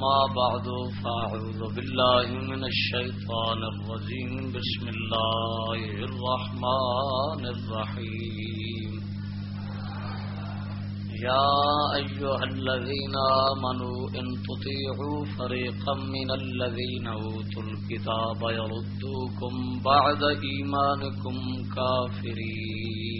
أما بعد، فأعوذ بالله من الشيطان الرجيم. بسم الله الرحمن الرحيم. يا أيها الذين آمنوا، إن تطيعوا فريقا من الذين أوتوا الكتاب يردوكم بعد إيمانكم كافرين.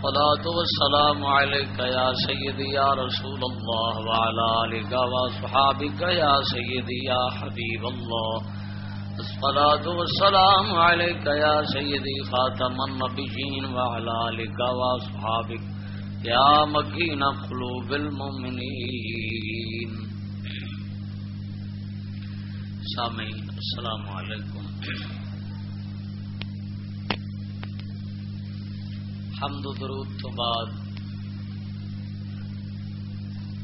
الصلاة والسلام عليك يا سيدي يا رسول الله وعلى آلك وصحابك يا سيدي يا حبيب الله. الصلاة والسلام عليك يا سيدي خاتم النبيين وعلى آلك وصحابك يا مكين قلوب المؤمنين. سامعين السلام عليكم. حمد و درود تو بعد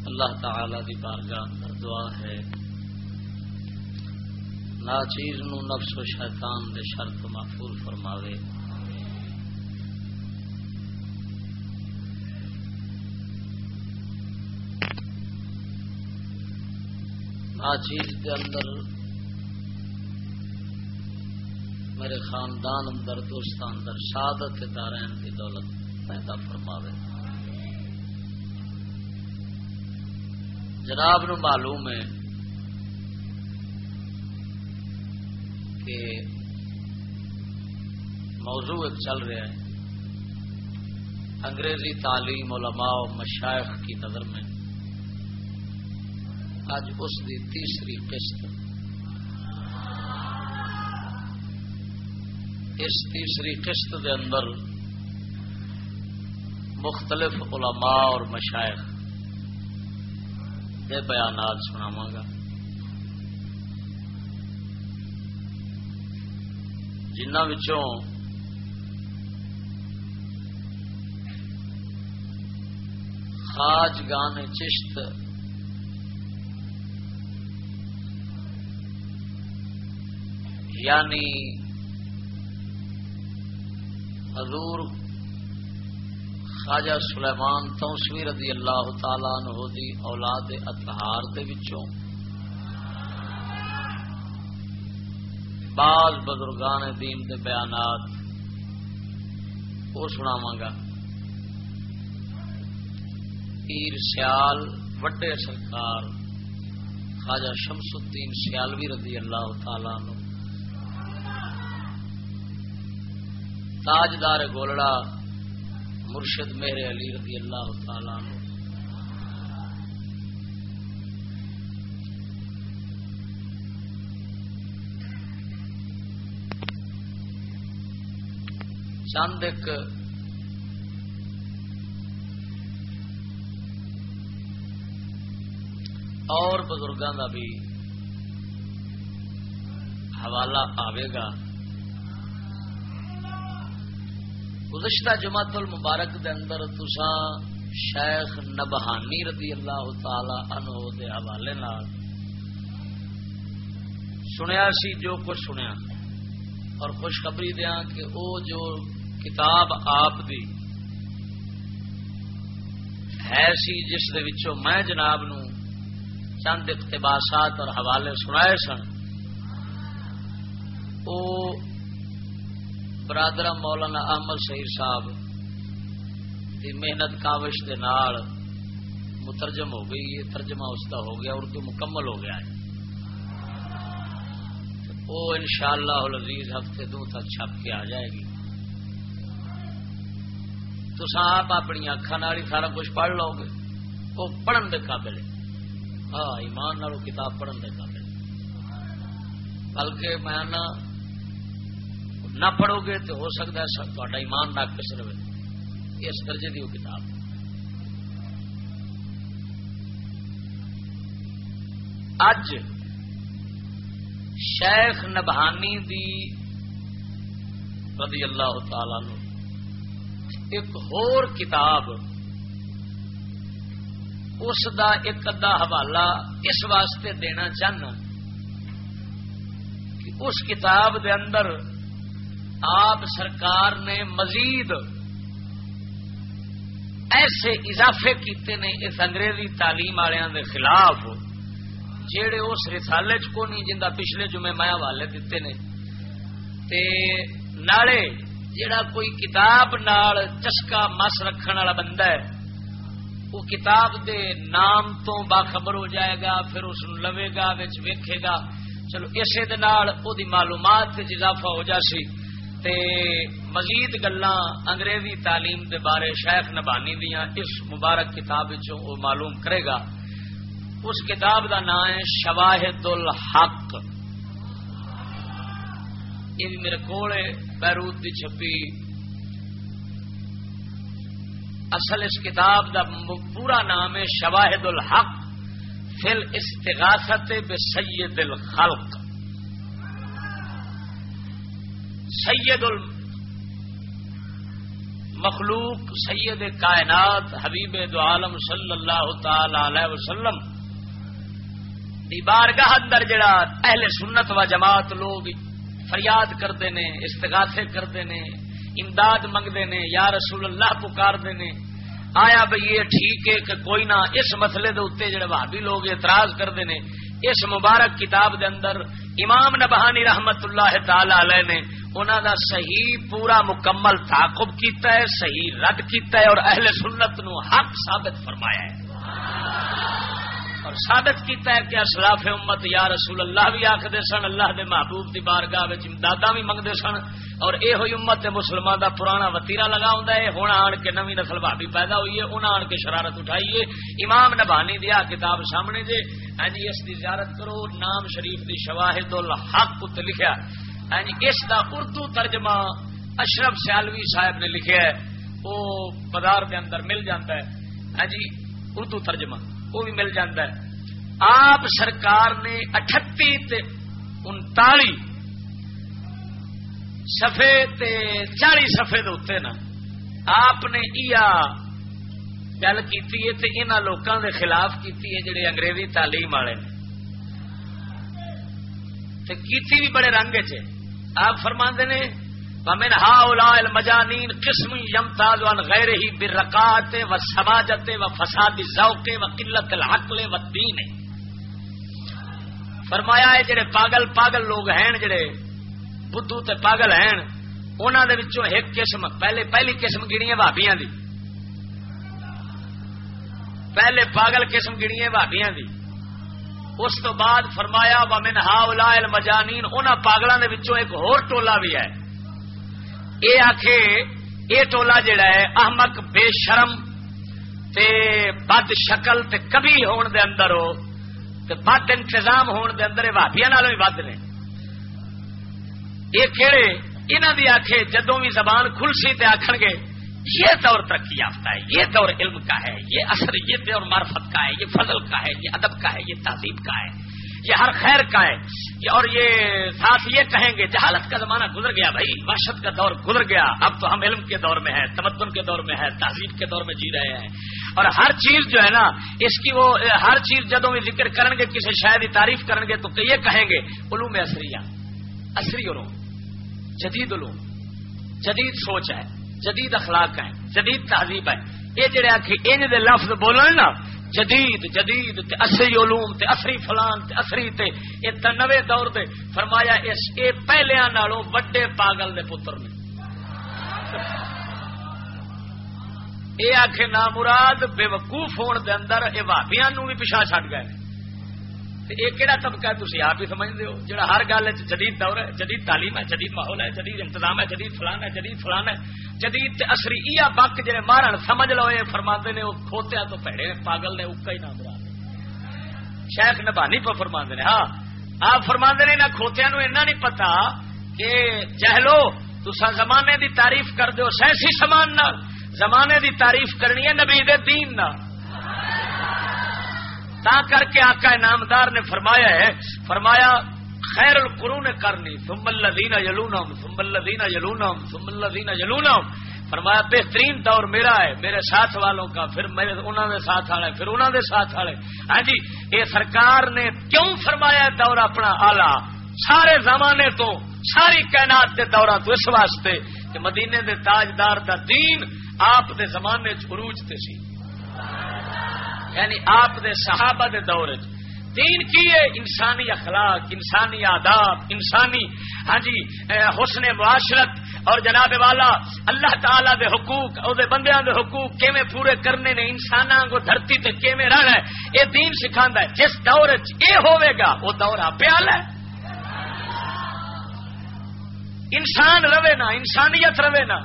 اللہ تعالی دی بارگاہ اندر دعا ہے۔ ناچیز نو نفس و شیطان دے شرط محفوظ فرماوے۔ ناچیز دے اندر میرے خاندان اندر دوستان اندر شہادت دارین کی دولت پیدا فرماوے۔ جناب، نو معلوم ہے کہ موضوع ایک چل رہا ہے۔ انگریزی تعلیم علماء و مشائق کی نظر میں، آج اس دی تیسری قسط اس تیسری قسط دے اندر مختلف علماء اور مشائق کے بیانات سناواں گا۔ جنہ وچوں خاج گان چشت یعنی حضور خواجہ سلیمان توسوی رضی اللہ تعالی عنہ دی اولاد اطہار دے وچوں بعض بزرگان دین دے بیانات وہ سناواں گا۔ پیر سیال، وڈے سرکار خواجہ شمس الدین سیالوی رضی اللہ تعالی عنہ تاجدار گولڑا مرشد میرے علی رضی اللہ تعالی عنہ۔ چند ایک اور بزرگوں کا بھی حوالہ آئے گا۔ گزشتہ جماعت المبارک دے اندر تسا شیخ نبہانی رضی اللہ تعالی عنہ دے حوالے نال سنیا سی جو کچھ سنیا اور خوشخبری دیا کہ وہ جو کتاب آپ دی ہے سی جس دے وچوں میں جناب نو چند اقتباسات اور حوالے سنائے سن وہ برادر مولانا احمد شہیر صاحب کی محنت کاوش کے نال مترجم ہو گئی ہے ترجمہ اس کا ہو گیا، اردو مکمل ہو گیا ہے۔ وہ ان شاء اللہ ہفتے دو تک چھپ کے آ جائے گی۔ تو آپ اپنی اکھان والی سارا کچھ پڑھ لو گے۔ وہ پڑھن دے قابل ہے۔ ہاں ایمان نالوں کتاب پڑھن دے قابل بلکہ میں نہ نہ پڑھو گے تو ہو سکتا ہے تا ایمان ناقص رہے۔ اس درجے کی وہ کتاب۔ اج شیخ نبہانی دی رضی اللہ تعالی نو ایک ہور کتاب اس دا ایک ادا حوالہ اس واسطے دینا چاہنا کہ اس کتاب دے اندر آپ سرکار نے مزید ایسے اضافے کیتے نے اس انگریزی تعلیم والوں دے خلاف جہے اس رسالے چ کو نہیں جا پچھلے جمعے میں حوالے دیتے نے۔ تے نالے جڑا کوئی کتاب نال چسکا مس رکھن والا بندہ ہے، وہ کتاب دے نام تو باخبر ہو جائے گا، پھر اس لوے گا ویکھے گا۔ چلو، اسے دی معلومات اضافہ ہو جاسی تے مزید گلا انگریزی تعلیم دے بارے شیخ نبانی دیا اس مبارک کتاب وہ معلوم کرے گا۔ اس کتاب دا نام ہے شواہد الحق یہ میرے کو بیروت دی چھپی۔ اصل اس کتاب دا پورا نام ہے شواہد الحق فل استغاثت بے سید الخلق سید المخلوق، سید کائنات، حبیب دو عالم صلی اللہ تعالی علیہ وسلم۔ دی بارگاہ اندر جڑا اہل سنت و جماعت لوگ فریاد کرتے ہیں استغاثے کرتے ہیں امداد منگتے ہیں یا رسول اللہ پکارتے ہیں آیا بھائی یہ ٹھیک ہے کہ کوئی نہ اس مسئلے دے اتنے جڑے بھابی لوگ اعتراض کرتے ہیں اس مبارک کتاب دے اندر امام نبہانی رحمت اللہ تعالی علیہ نے انہوں دا صحیح پورا مکمل تعاقب کیتا ہے، صحیح رد کیتا ہے اور اہل سنت نو حق ثابت فرمایا ہے۔ اور ثابت کیتا ہے کہ اسلاف امت یا رسول اللہ بھی آخر سن، اللہ دے محبوب دی بارگاہ امدادا بھی منگتے سن۔ اور یہ ہوئی امت مسلمان دا پرانا وتیرا لگا ہوں ہوں آن کے نوی نسل بھابی پیدا ہوئی ہے انہیں آن کے شرارت اٹھائیے امام نبانی دیا کتاب سامنے جے ہاں جی اس کی زیارت کرو۔ نام شریف دی شواہد الحق لکھا یعنی اس دا اردو ترجمہ اشرف سیالوی صاحب نے لکھا ہے، وہ بازار دے اندر مل جاتا ہے۔ ہاں جی اردو ترجمہ، وہ بھی مل جاتا ہے۔ آپ سرکار نے اٹھتی انتالی سفے چالی سفے دے نا، آپ نے گل کی لوگوں کے خلاف کی جڑے انگریزی تعلیم والے نے۔ کیتی بھی بڑے رنگ چ آپ فرما نے ومن هؤلاء المجانين قسم يمتاز عن غيره بالرقات والسماجت وفساد الذوق وقلت العقل و والدين۔ فرمایا ہے، جڑے پاگل پاگل لوگ ہیں، جڑے بدھو تے پاگل ہیں، انہاں دے وچوں ایک قسم، پہلے پہلی قسم گنی ہے بھابیاں دی۔ پہلے پاگل قسم گنی ہے بھابیاں دی۔ اس تو بعد فرمایا و ومن هؤلاء المجانين، انہاں پاگلاں دے وچوں ایک اور ٹولا بھی ہے۔ یہ آخ یہ ٹولا جڑا ہے، احمق، بے شرم تے بد شکل تے کبھی ہون دے اندر ہو تے بد انتظام ہون دے اندر بھابیا نالوں بھی بد نے۔ یہ کہڑے انہوں دی آخے جدوں بھی زبان کھل سی تے آخر گے یہ دور ترقی یافتہ ہے، یہ دور علم کا ہے، یہ اثر، یہ دور معرفت کا ہے، یہ فضل کا ہے، یہ ادب کا ہے، یہ تہذیب کا ہے، یہ ہر خیر کا ہے۔ اور یہ ساتھ یہ کہیں گے، جہالت کا زمانہ گزر گیا بھائی، وحشت کا دور گزر گیا۔ اب تو ہم علم کے دور میں ہیں، تمدن کے دور میں ہے تہذیب کے دور میں جی رہے ہیں۔ اور ہر چیز جو ہے نا، اس کی وہ، ہر چیز جدوں بھی ذکر کریں گے، کسی شاید تعریف کریں گے، تو یہ کہیں گے، علوم اثری اثری علوم، جدید علوم، جدید سوچ ہے۔ جدید اخلاق ہے جدید تہذیب ہے یہ جڑے آخر ان لفظ بولو نا، جدید جدید تے اصری علوم تے اصری فلان تے اصری تے اے نوے دور دے، فرمایا اس اے پہلیاں نالوں وڈے پاگل دے پتر نے۔ اے آخ نامراد بے وقوف ہون دے اندر اے بھابیاں نو بھی پچھا چھڈ گئے۔ یہ کہڑا طبقہ ہے تھی آپ ہی سمجھتے ہو جہاں ہر گل جدید دور ہے جدید تعلیم ہے جدید ماحول ہے جدید انتظام ہے جدید فلان ہے جدید فلان ہے جدید اصری یہ بک جی مارن سمجھ لو یہ فرما نے وہ کھوتیا تو پیڑے پاگل نے اکا ہی نام برا شیخ نبانی پہ فرما نے ہاں آپ فرما نے نہ کھوتیا نو ایسا نہیں پتا کہ جہلو تسا زمانے دی تعریف کر دو سیسی سمان نہ زمانے دی تعریف کرنی ہے نبی دین نہ تا کر کے آقا نامدار نے فرمایا ہے، فرمایا، خیر القرون کرنی ثم الذین یلونہم، ثم الذین یلونہم، ثم الذین یلونہم۔ فرمایا، بہترین دور میرا ہے، میرے ساتھ والوں کا، پھر میرے انہوں نے ساتھ والے، پھر انہوں نے ساتھ والے۔ ہاں جی یہ سرکار نے کیوں فرمایا دور اپنا آلہ سارے زمانے تو، ساری کائنات کے دورہ تو اس واسطے کہ مدینے دے تاجدار دا دین آپ دے زمانے چروج تے سی۔ یعنی آپ دے صحابہ دے دور دین کی ہے؟ انسانی اخلاق، انسانی آداب، انسانی ہاں جی حسن معاشرت۔ اور جناب والا، اللہ تعالی دے حقوق او دے بندیاں دے حقوق کیویں پورے کرنے نے انساناں کو دھرتی تے کیویں رہنا ہے؟ اے دین سکھاندا ہے۔ جس دور وچ اے ہوے گا، وہ دور آپے والا ہے۔ انسان رہے نا، انسانیت رہے نا۔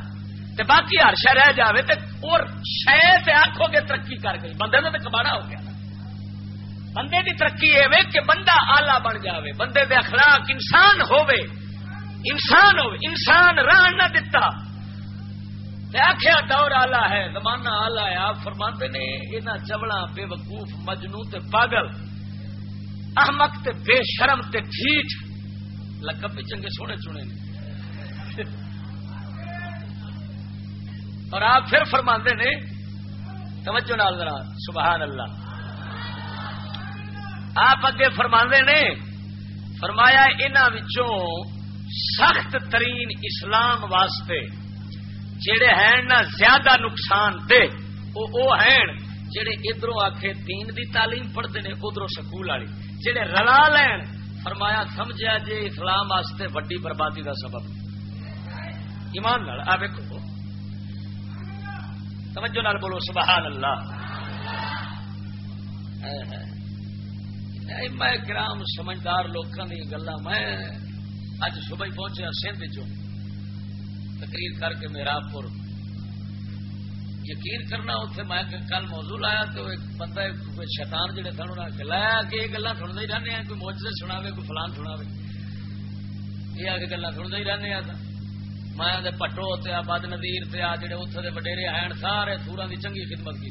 تے باقی ہر شہ رہ جائے تو اور شہ آخو گے ترقی کر گئی۔ بندے نے تو کباڑا ہو گیا۔ بندے کی ترقی یہ کہ بندہ آلہ بن جاوے، بندے دے اخلاق انسان ہووے۔ انسان ہو انسان ران نہ دتا۔ آخیا دور آلہ ہے، زمانہ آلہ ہے، آپ فرماتے نے یہاں چبڑا بے وقوف مجنو تے پاگل، احمق تے بے شرم تے ٹھیٹ لقب بھی چنگے سونے چنے نے۔ اور آپ پھر فرما نے، توجہ نال ذرا، سبحان اللہ۔ آپ اگے فرما نے، فرمایا انہوں سخت ترین اسلام واسطے جڑے ہیں نا زیادہ نقصان دے وہ او ہیں جڑے ادھر آخے دین دی تعلیم پڑھتے ہیں ادھر سکول والی۔ جڑے رلا لین فرمایا سمجھا جی اسلام واسطے وڈی بربادی کا سبب۔ ایمان آ ویکو توجہ نال بولو، سبحان اللہ۔ میں کرام، سمجھدار لوگوں کی گلا میں اج صبح پہنچا سندھ چ تقریر کر کے میرا پور یقین کرنا اتنے میں کل موضوع لایا تو ایک بندہ شیطان جڑے سن انہیں لایا کہ یہ گلا سنتے ہی رہنے ہیں کوئی موجود سنا کوئی فلان سنا یہ آ کے گلا سنتے ہی رہنے ہیں مایا دے پٹو تے بد ندیر تے آ، جڑے اتنے وڈیرے ہیں، سارے سورا دی چنگی خدمت کی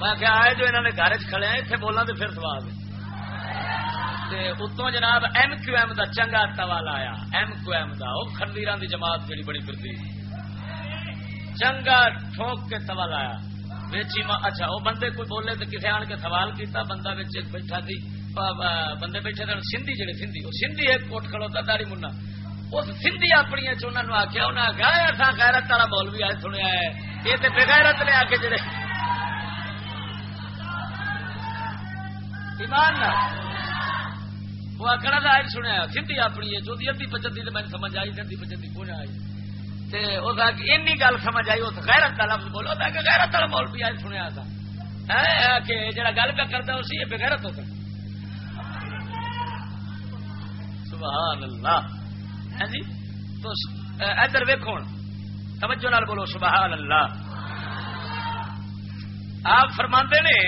میں کیا آئے جو انہوں نے گھر چلے ہیں اتنے بولنا تو پھر سوال۔ اتوں جناب ایم کیو ایم دا چنگا توالا آیا۔ ایم کیو ایم دا وہ خندیر دی جماعت جڑی بڑی پھرتی۔ چنگا ٹھوک کے تول آیا۔ بیچی اچھا وہ بندے کوئی بولے تو کسی آن کے سوال کیتا، بندہ بیٹھا تھی بندے بیٹھے سن، سندھی جڑے سندھی وہ سندھی ایک کوٹ کھڑوتا داری منا۔ سندھی اپنی چنہوں آخیا انہیں آخیا ایسا غیرت والا بول بھی آج سنیا ہے۔ یہ تو بغیرت نے آ کے جڑے۔ ایمان وہ آخر کا آج سنیا سندھی اپنی ہے، جو ادی پچتی تو میں سمجھ آئی سندھی پچتی کون آئی۔ این گل سمجھ آئی، اس غیرت کا لفظ بولو کہ غیرت والا بول بھی آج سنیا تھا ہاں، کہ جڑا گل پہ کرتا اسی بغیرت ہوتا سبحان اللہ۔ ہاں جی؟ تو ادھر ویکو توجہ نال بولو سبحان اللہ آپ فرما نے،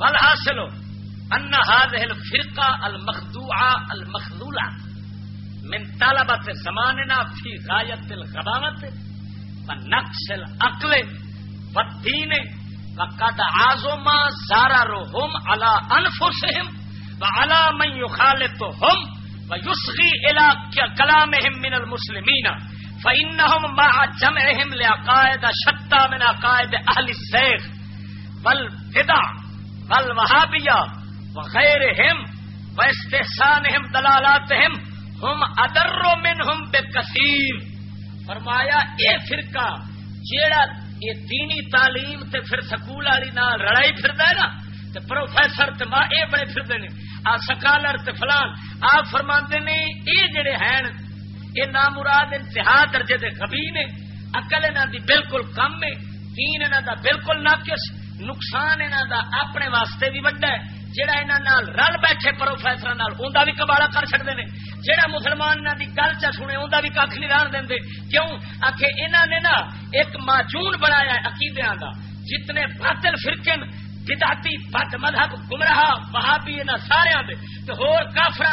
ول حاصل ان هذه الفرقه المخدوعه المخذوله من طلبه زماننا في غايه الغباوه ونقص العقل والدین وقد عازما زاررهم على انفسهم وعلى من يخالطهم ويصغي الى كلامهم من المسلمين فانهم مع جمعهم لعقائد شتى من عقائد اهل الزيغ والبدع والوهابيه وغيرهم واستحسانهم دلالاتهم هم ادر منهم بكثير۔ فرمایا، اے فرقہ، جیڑا یہ دینی تعلیم تے پھر سکول والی نال رڑائی پھردا ہے نا، تے پروفیسر تے ماں اے بڑے پھردے نے، آ سکالر تے فلان آپ فرماندے نے اے جڑے ہیں یہ نامراد انتہا درجے دے غبی نے اقل انہوں دی بالکل کم ہے، دین انہوں دا بالکل ناقص، نقصان انہوں دا اپنے واسطے بھی وڈا ہے۔ جہاں انہوں رل بیٹھے پروفیسر انہوں بھی کباڑا کر سکتے ہیں جہاں مسلمان انہوں کی گل چ سنے انہوں بھی کھ نہیں ران دیں کیوں؟ آخ انہوں نے نا ایک معجون بنایا عقیدے کا جتنے باطل فرقے بداتی بد مذہب گمراہ وہابی انہاں سارے دے، تے ہور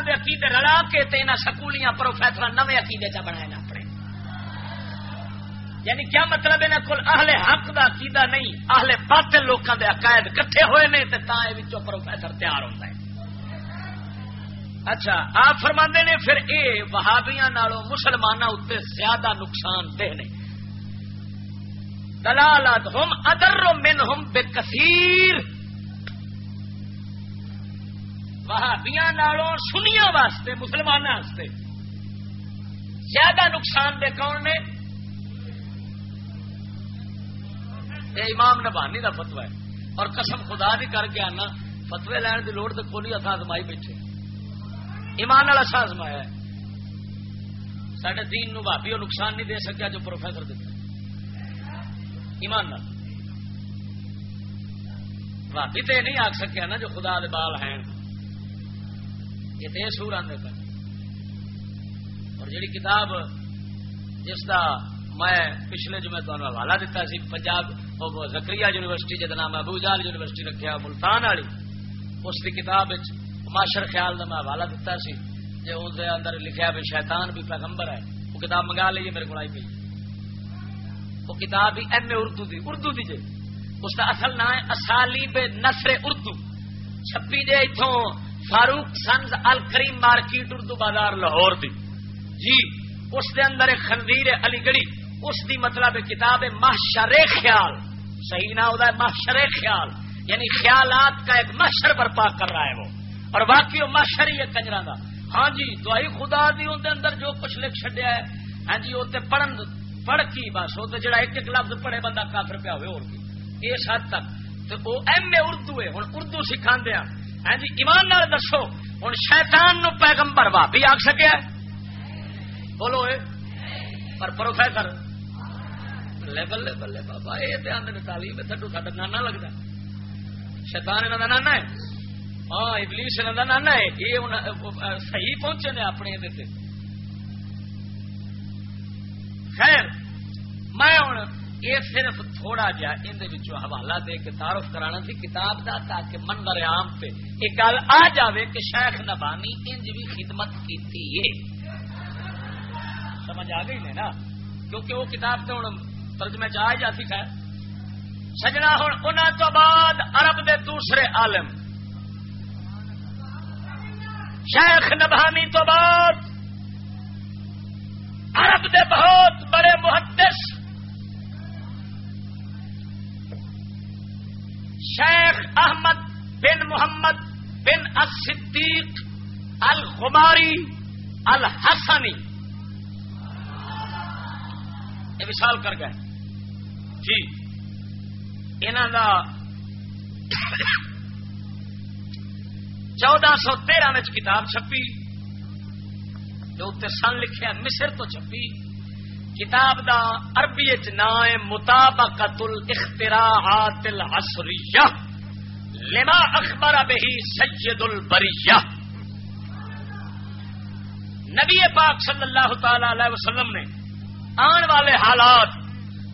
دے عقیدے رلا کے تے انہاں سکولیاں پروفیسراں نویں عقیدے چا بنائے نا۔ اپنے یعنی کیا مطلب ہے کل اہل حق دا عقیدہ نہیں؟ اہل باطل لوکاں دے عقائد کٹھے ہوئے نے تے تاں اے وچوں پروفیسر تیار ہوندا ہے۔ اچھا آپ فرماندے نے پھر اے وہابیاں نالوں مسلماناں اتنے زیادہ نقصان دہ نے۔ دلالت ہم ادر من ہم بے کثیر وہابیاں نالوں سنیا واسطے مسلمانوں واسطے۔ زیادہ نقصان دے کون نے؟ یہ امام نبانی کا فتوا ہے۔ اور قسم خدا بھی کر کے آنا فتوے لین کی لوڑ تو کھولی اتنا آزمائی بیٹھے۔ ایمان والا سا آزمایا ہے۔ سڈے دین نو بھابی نقصان نہیں دے سکیا جو پروفیسر دیتا ایمان بھابی تو یہ نہیں آخ سکیا نا جو خدا دے بال ہیں۔ یہ تو سور آدھے پہ اور جڑی کتاب جس کا میں پچھلے جو میں تمہیں حوالہ دیتا سی، پنجاب زکری یونیورسٹی جہاں نام ابو جال یونیورسٹی رکھا ملتان والی۔ اس کی کتاب معاشر خیال کا میں حوالہ دیتا سی۔ جو اس اندر لکھا بھی شیطان بھی پیغمبر ہے۔ وہ کتاب منگا لیے میرے کو آئی پی وہ کتاب بھی ایم اے اردو دی اردو دی جی اس کا اصل نام ہے اسالی بے اردو۔ چھپی جے اتوں فاروق سنز الکریم مارکیٹ اردو بازار لاہور دی۔ جی اس دے اندر خندیر علی گڑھی، اس دی مطلب کتاب ہے، محشر خیال۔ صحیح نہ ہوتا ہے، محشر خیال یعنی خیالات کا ایک محشر برپا کر رہا ہے وہ۔ اور باقی وہ محشر ہی ہے کنجرا کا ہاں جی دعائی خدا دی اندر اندر جو کچھ لکھ چڈیا ہے۔ ہاں جی وہ پڑھن پڑھ کی بس وہ جڑا ایک ایک لفظ پڑھے بندہ کافر پیا ہوئے، اور کی۔ اس حد تک۔ تو وہ ایم اے اردو ہے ہوں اردو سکھا دیا ہاں جی ایمان نال دسو ہوں شیطان نو پیغمبر بھابی آخ سکیا بولو اے۔ پر پروفیسر بلے بلے بلے بابا یہ تو آدھے تعلیم تھڈو سا نانا لگتا شیطان انہوں کا نانا ہے ہاں ابلیس انہوں کا نانا ہے یہ صحیح پہنچے نے اپنے خیر میں ہوں یہ صرف تھوڑا جا اندر حوالہ دے کے تعارف کرانا سی کتاب دا تاکہ منظر عام پہ یہ گل آ جاوے کہ شیخ نبانی انج بھی خدمت کی سمجھ آ گئی نے نا کیونکہ وہ کتاب تو ہوں ترجمے چ جاتی خیر سجنا ہوں ان تو بعد عرب دے دوسرے عالم۔ شیخ نبانی تو بعد عرب دے بہت بڑے محدث۔ شیخ احمد بن محمد بن الصدیق الغماری الحسنی۔ یہ مثال کر گئے۔ جی۔ انہوں چودہ سو تیرہ کتاب چھپی جو اتنے سن لکھیا مصر تو چھپی۔ کتاب دا عربی نام مطابقت الاختراعات العصریہ۔ لما اخبر بہی سید البریہ۔ نبی پاک صلی اللہ تعالی علیہ وسلم نے آن والے حالات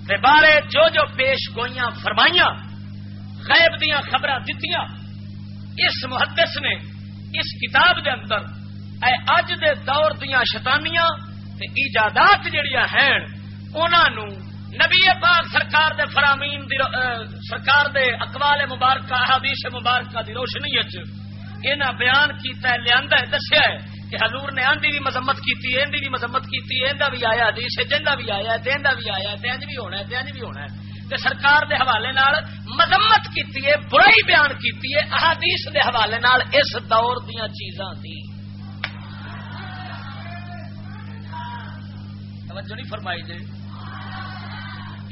کے بارے جو جو پیش گوئیاں فرمائیاں، غیب دیا خبر دتیاں، اس محدث نے اس کتاب دے اندر اے اج دے دور دیا شتانیاں تے ایجادات جڑیاں ہیں انہوں نبی پاک سرکار دے فرامین دی سرکار دے اقوال مبارکہ، احادیث مبارکہ دی روشنی انہاں بیان کیتا ہے لیا دسیا ہے کہ حضور نے آندھی بھی مذمت کی اندی بھی مذمت کی اندہ بھی آیا حدیث جنہ بھی آیا ہے بھی آیا ہے بھی ہونا ہے تینج بھی ہونا ہے۔ تے سرکار دے حوالے نال مذمت کی برائی بیان کی احادیث دے حوالے نال اس دور دیا چیزاں دی۔ توجہ نہیں فرمائی جی۔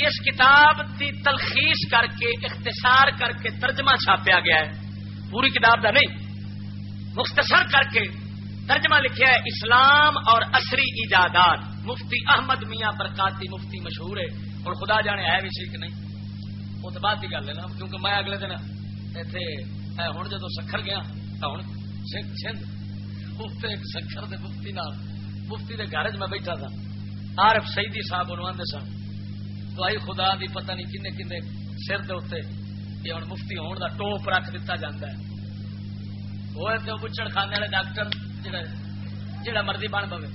اس کتاب کی تلخیص کر کے، اختصار کر کے ترجمہ چھاپیا گیا ہے۔ پوری کتاب کا نہیں، مختصر کر کے ترجمہ لکھا ہے، اسلام اور عصری ایجادات۔ مفتی احمد میاں برکاتی مفتی مشہور ہے۔ اور خدا جانے ہے بھی سی کہ نہیں۔ وہ تو بعد کی گل ہے نا، کیونکہ میں اگلے دن اتنے ہوں جدو سکھر گیا ہوں سکھ سندھ ایک سکھر دے مفتی نال، مفتی دے گھر میں بیٹھا تھا۔ آرف سیدی صاحب انہوں سن۔ تو آئی خدا دی پتہ نہیں کنے کنے سر دے اتنے کہ ہوں مفتی ہون دا ٹوپ رکھ دیتا جاتا ہے۔ وہ تو بچڑ خانے والے ڈاکٹر جڑا مرضی بن پے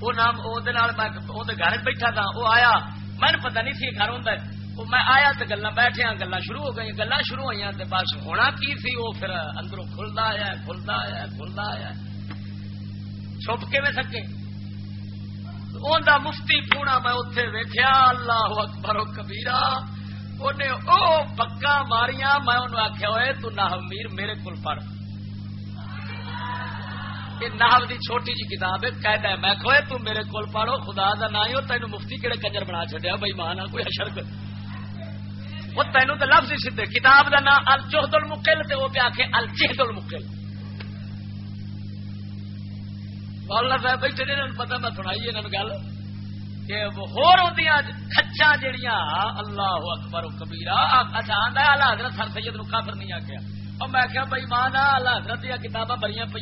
وہ نام وہ گھر بیٹھا تھا وہ آیا میں پتا نہیں سی گھر ہوں میں آیا تو گلا بیٹھے گلا شروع ہو گئی گلا شروع ہوئی بس ہونا کی تھی وہ پھر اندروں کھلتا آیا کھلتا آیا کھلتا آیا چھپ کے میں سکے ان مفتی پونا میں اتنے ویخیا اللہ اکبر و کبیرا انہیں او پکا ماریاں میں انہوں آخیا ہوئے تو نہ میرے کو پڑھ ناو دی چھوٹی جی کتاب ہے، قید ہے۔ میں کھوئے تم میرے کول پڑھو، خدا دا نا ہی تین مفتی کہڑے کنجر بنا چڈیا بھائی ماں کوئی اشرک وہ تینوں تو لفظ ہی سیدھے، کتاب دا نام الجہد المقل تے وہ پہ آخے الجہد المقل۔ مولانا صاحب بیٹھے نے پتا میں سنائی انہوں گل کہ ہور ہوندیاں کچا جڑیاں اللہ اکبر و کبیرہ اچھا آندا ہے، اللہ حضرت سر سید نو کافر نہیں آکھیا۔ اور میں کہا بھائی ماں اللہ حضرت دیا کتاباں بڑیاں پہ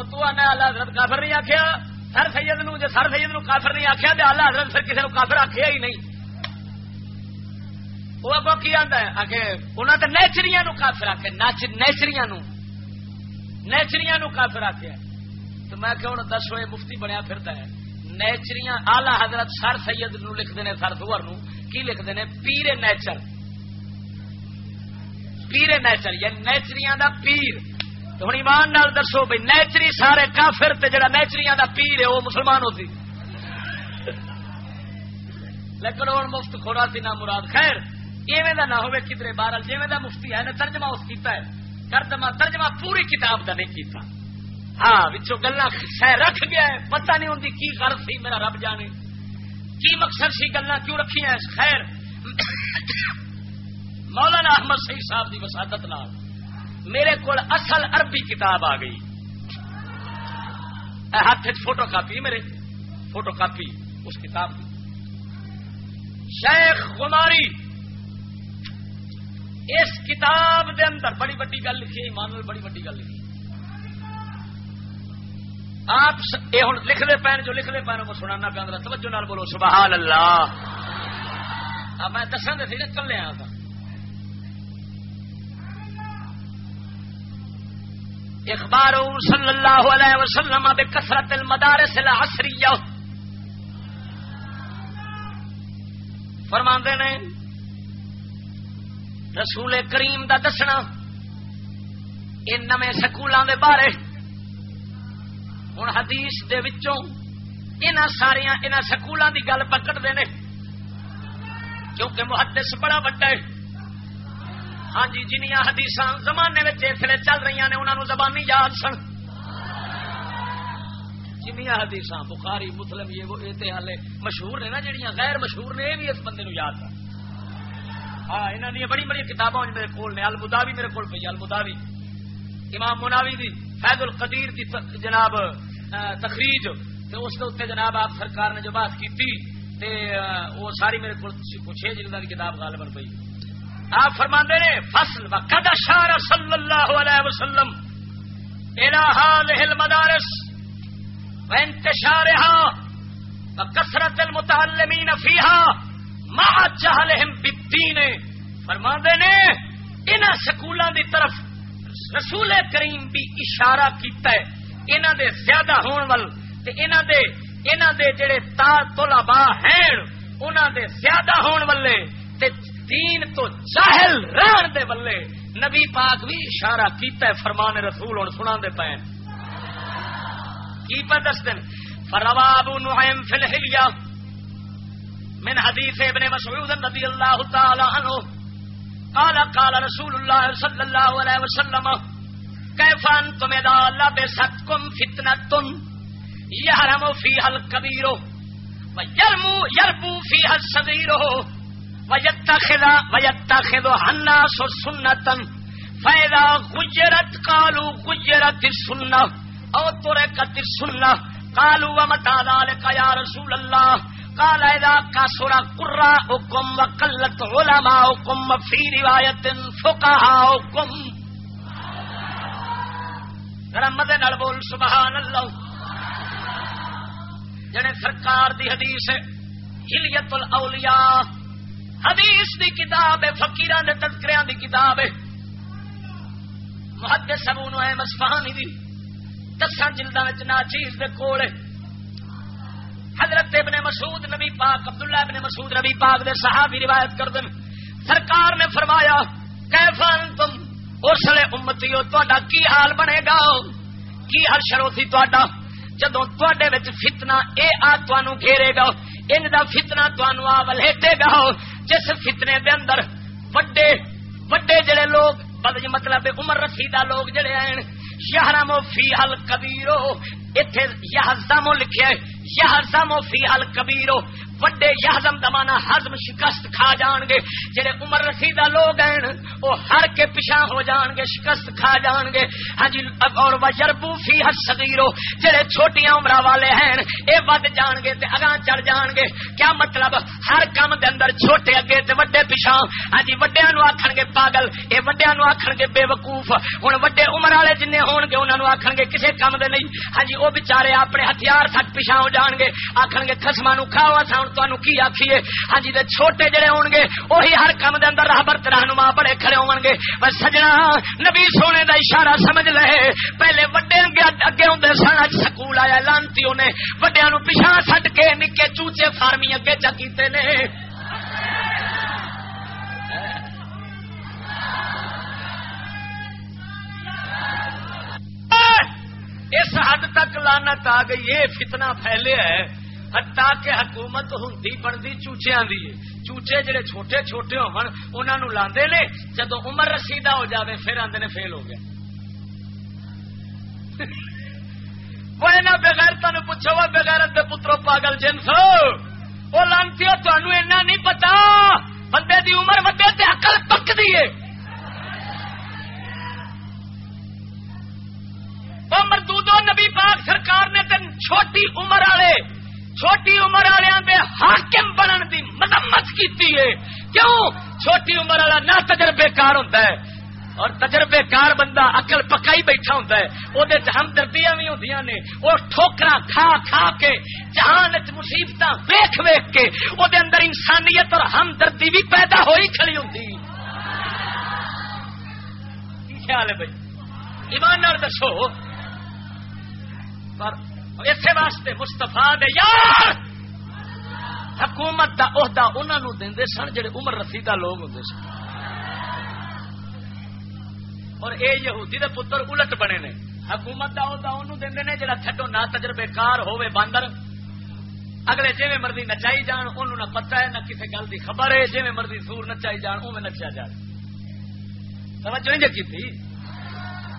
حضرت کافر نہیں آخیا سر سید نو جی سر سید نو کافر نہیں آخیا تو اللہ حضرت پھر کسی کافر آخیا ہی نہیں۔ وہ اگو کی آتا ہے؟ آگے انہوں نے نیچری نو کافر آخیا نیچری نیچری نو۔ کافر آخیا تو میں کہ ہوں دسو یہ مفتی بنیا پھرتا ہے۔ نیچری آلہ حضرت سر سید نو لکھتے ہیں سر سور نو۔ کی لکھتے ہیں پیر نیچر۔ پیر نیچر یعنی یا نیچری دا پیر۔ ہوں ایمان نال دسو بھائی نیچری سارے کافر تے جڑا نیچری دا پیر ہے، وہ مسلمان ہوتی۔ لیکن ہوں مفت خورا سی نہ مراد۔ خیر، ایویں دا نہ ہوئے کدھر بارل جی دا مفتی ہے نے ترجمہ اس کیتا ہے۔ ترجمہ ترجمہ پوری کتاب دا نہیں کیتا۔ ہاں بچوں گلا سہ رکھ گیا ہے۔ پتہ نہیں ہوں کی غرض سی میرا رب جانے۔ کی مقصد سی گلا کیوں رکھی ہیں؟ خیر، مولانا احمد سی صاحب کی وسادت نال۔ میرے کو اصل عربی کتاب آ گئی۔ ہاتھ فوٹو کاپی میرے۔ فوٹو کاپی اس کتاب کی شیخ گماری اس کتاب دے اندر بڑی بڑی گل لکھی، ایمان بڑی بڑی گل لکھی۔ آپ یہ ہوں لکھتے پے جو لکھتے پے وہ سنانا پہ توجہ نال بولو، سبحان اللہ۔ میں دساں سی نا کلے آ اخبار صلی اللہ علیہ وسلم بکثرت المدارس العصریہ۔ فرماندے نے، رسول کریم دا دسنا ان نمے سکولوں دے بارے۔ ہوں حدیث دے وچوں ان ساریا ان سکولوں دی گل پکڑتے ہیں کیونکہ محدث بڑا وڈا ہے۔ ہاں جی جنیا حدیث زمانے میں اسلے چل رہی نے انہوں زبانی یاد سن جنیا حدیث بخاری مسلم یہ وہ ہالے مشہور نے نا جہیا غیر مشہور نے یہ بھی اس بندے یاد کر ہاں یہاں دیا بڑی بڑی کتاباں میرے کو المداوی میرے کو پی المداوی امام مناوی دی فیض القدیر دی جناب تخریج اس کے جناب آپ سرکار نے جو بات کی وہ ساری میرے کو چھ جلد کی کتاب غالباً پی آپ فرما نے، فصل و قد اشار صلی اللہ علیہ وسلم المدارس، و انتشارها و کثرت المتعلمین فیها مع جہلہم بالدین۔ فرما نے ان سکولوں دی طرف رسول کریم بھی اشارہ کیتا ہے انہ دے زیادہ ہون ول، تے انہ دے انہ دے جڑے تا طلباء ہیں انہ دے زیادہ ہون والے تے دین تو جاہل رہن دے بلے نبی پاک بھی اشارہ کیتا ہے، فرمان رسول ہوں سنا دے پے کی پہ دس دن فروا ابو نعیم فی الحلیہ۔ من حدیث ابن مسعود رضی اللہ تعالی عنہ۔ قال قال رسول اللہ صلی اللہ علیہ وسلم، کیف انتم اذا لبستکم فتنتن یحرم فیها الکبیر ویرمو یربو فیها الصغیر ويتخذ الناس سنة فإذا غجرت قالوا او تورے کتر سننا کالو متا لال کا رسول اللہ کال کا سورا کرا حکم و کلت علماء حکم فی روایت فقہا حکم رحمت نال بول سبحان اللہ جڑے سرکار دی حدیث ہلیت الاولیاء حدیث دی کتاب ہے، فقیران دے تذکریاں دی کتاب ہے۔ محدث ابو نعیم اصفہانی دی۔ دساں جلداں وچ ناچیز دے کول حضرت ابن مسعود نبی پاک، عبداللہ ابن مسعود نبی پاک دے صحابی روایت کر سرکار نے فرمایا کیفا انتم؟ اس لیے امتیو تہاڈا کی حال بنے گا؟ کی ہر شروتی تہاڈا جدو تے فتنا اے آ گھیرے گا ان دا فتنا تنوع آ ولیٹے گا۔ جس فتنے دے اندر وڈے وڈے جڑے لوگ جی مطلب عمر رسیدہ لوگ جڑے آئے شہرم فی حل کبیرو اتنے یہ لکھے یہ فی حل کبیرو وڈے یہزم دمانا ہزم شکست کھا جان گے۔ جڑے عمر رسیدہ لوگ ہیں، وہ ہر کے پیچھا ہو جان گے، شکست کھا جان گے۔ ہاں جی اور وجربو فی حسدیرو جڑے چھوٹیاں عمر والے ہیں، اے ود جان گے تے اگاں چڑھ جان گے۔ کیا مطلب؟ ہر کام دے اندر چھوٹے اگے تے وڈے پیچھا ہاں جی وڈیاں نو آکھن گے پاگل، اے وڈیاں نو آکھن گے بے وقوف۔ ہن وڈے عمر والے جنے ہون گے، انہاں نو آکھن گے کسے کام دے نہیں۔ ہاں جی او بیچارے اپنے ہتھیار تک پیچھا ہو جان گے۔ آکھن گے خصماں نو کھاوا تھا ہوں تمہیں کی آخیے ہاں جی چھوٹے جڑے ہون گے وہی ہر کام دے اندر راہبر رہنما بڑے کھڑے ہون گے بس سجنا نبی سونے دا اشارہ سمجھ لے پہلے وڈے اگے اگے ہوں سن سکول آیا لانتی نے وڈیا نو پچھا سٹ کے نکے چوچے فارمی اگے چا کیتے نے اس حد تک لانت آ گئی یہ فتنہ پھیلے ہے ہٹا کے حکومت ہوں بنتی چوچیا دی چوچے جڑے چھوٹے چھوٹے ہو لاندے نے۔ جدو عمر رسیدہ ہو جاوے، پھر آدھے نے فیل ہو گیا۔ وہ بغیر تین پوچھو، وہ بغیر پترو پاگل جنس وہ لانتی ہو ایسا نہیں پتا۔ بندے دی عمر وڈے تے اکل پک دیے مردودو نبی پاک سرکار نے تین چھوٹی عمر والے چھوٹی عمر والوں والے حاکم بنن دی مذمت کی کیوں؟ چھوٹی عمر والا نہ تجربے کار ہوتا ہے۔ اور تجربے کار بندہ اکل پکائی بیٹھا ہوتا ہے۔ وہ ہمدردیاں بھی ہوں نے۔ وہ ٹھوکرا کھا کھا کے جہان مصیبت ویخ ویخ کے وہ اندر انسانیت اور ہمدردی بھی پیدا ہوئی کھڑی ہوں خیال ہے بھائی؟ ایمان دسو۔ پر اسی واسطے مستفا دے یار! حکومت دا عہدہ انہوں دے سن جڑے عمر رسیدہ لوگ ہوں سن۔ اور اے یہودی دے پتر الٹ بنے نے۔ حکومت دا عہدہ انہوں دے نے جڑا تھڈو نہ تجربے کار ہوے باندر۔ اگلے جی مرضی نچائی جان انہوں نہ پتہ ہے، نہ کسی گل کی خبر ہے۔ جی مرضی سور نچائی جان او نچیا جائے سمجھ نہیں جی کی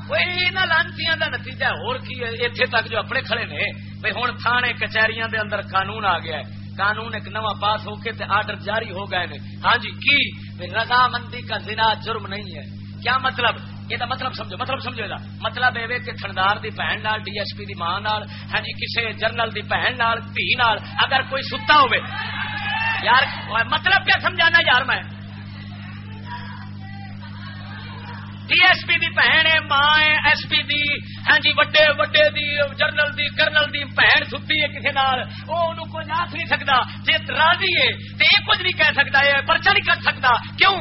لانتی کا نتیجہ اتنے تک جو اپنے کھڑے نے بھائی ہوں تھانے کچہری دے اندر قانون آ گیا ہے قانون ایک نواں پاس ہو کے آرڈر جاری ہو گئے نے ہاں جی کی رضامندی کا زنا جرم نہیں ہے کیا مطلب یہ مطلب سمجھو مطلب سمجھو گا مطلب یہ کہ تھندار دی بہن نال ڈی ایس پی دی ماں نال ہاں جی کسی جرنل دی بہن نال پی نال اگر کوئی ستا ہوئے یار مطلب کیا سمجھانا یار میں ڈی ایس پی دی بہن ہے ماں ہے ایس پی دی ہاں جی وڈے وڈے دی جرنل دی کرنل دی بہن ستی ہے کسی نال وہ انہوں کچھ آخ نہیں سکتا جی راضی ہے تو یہ کچھ نہیں کہہ سکتا ہے پرچا نہیں کر سکتا کیوں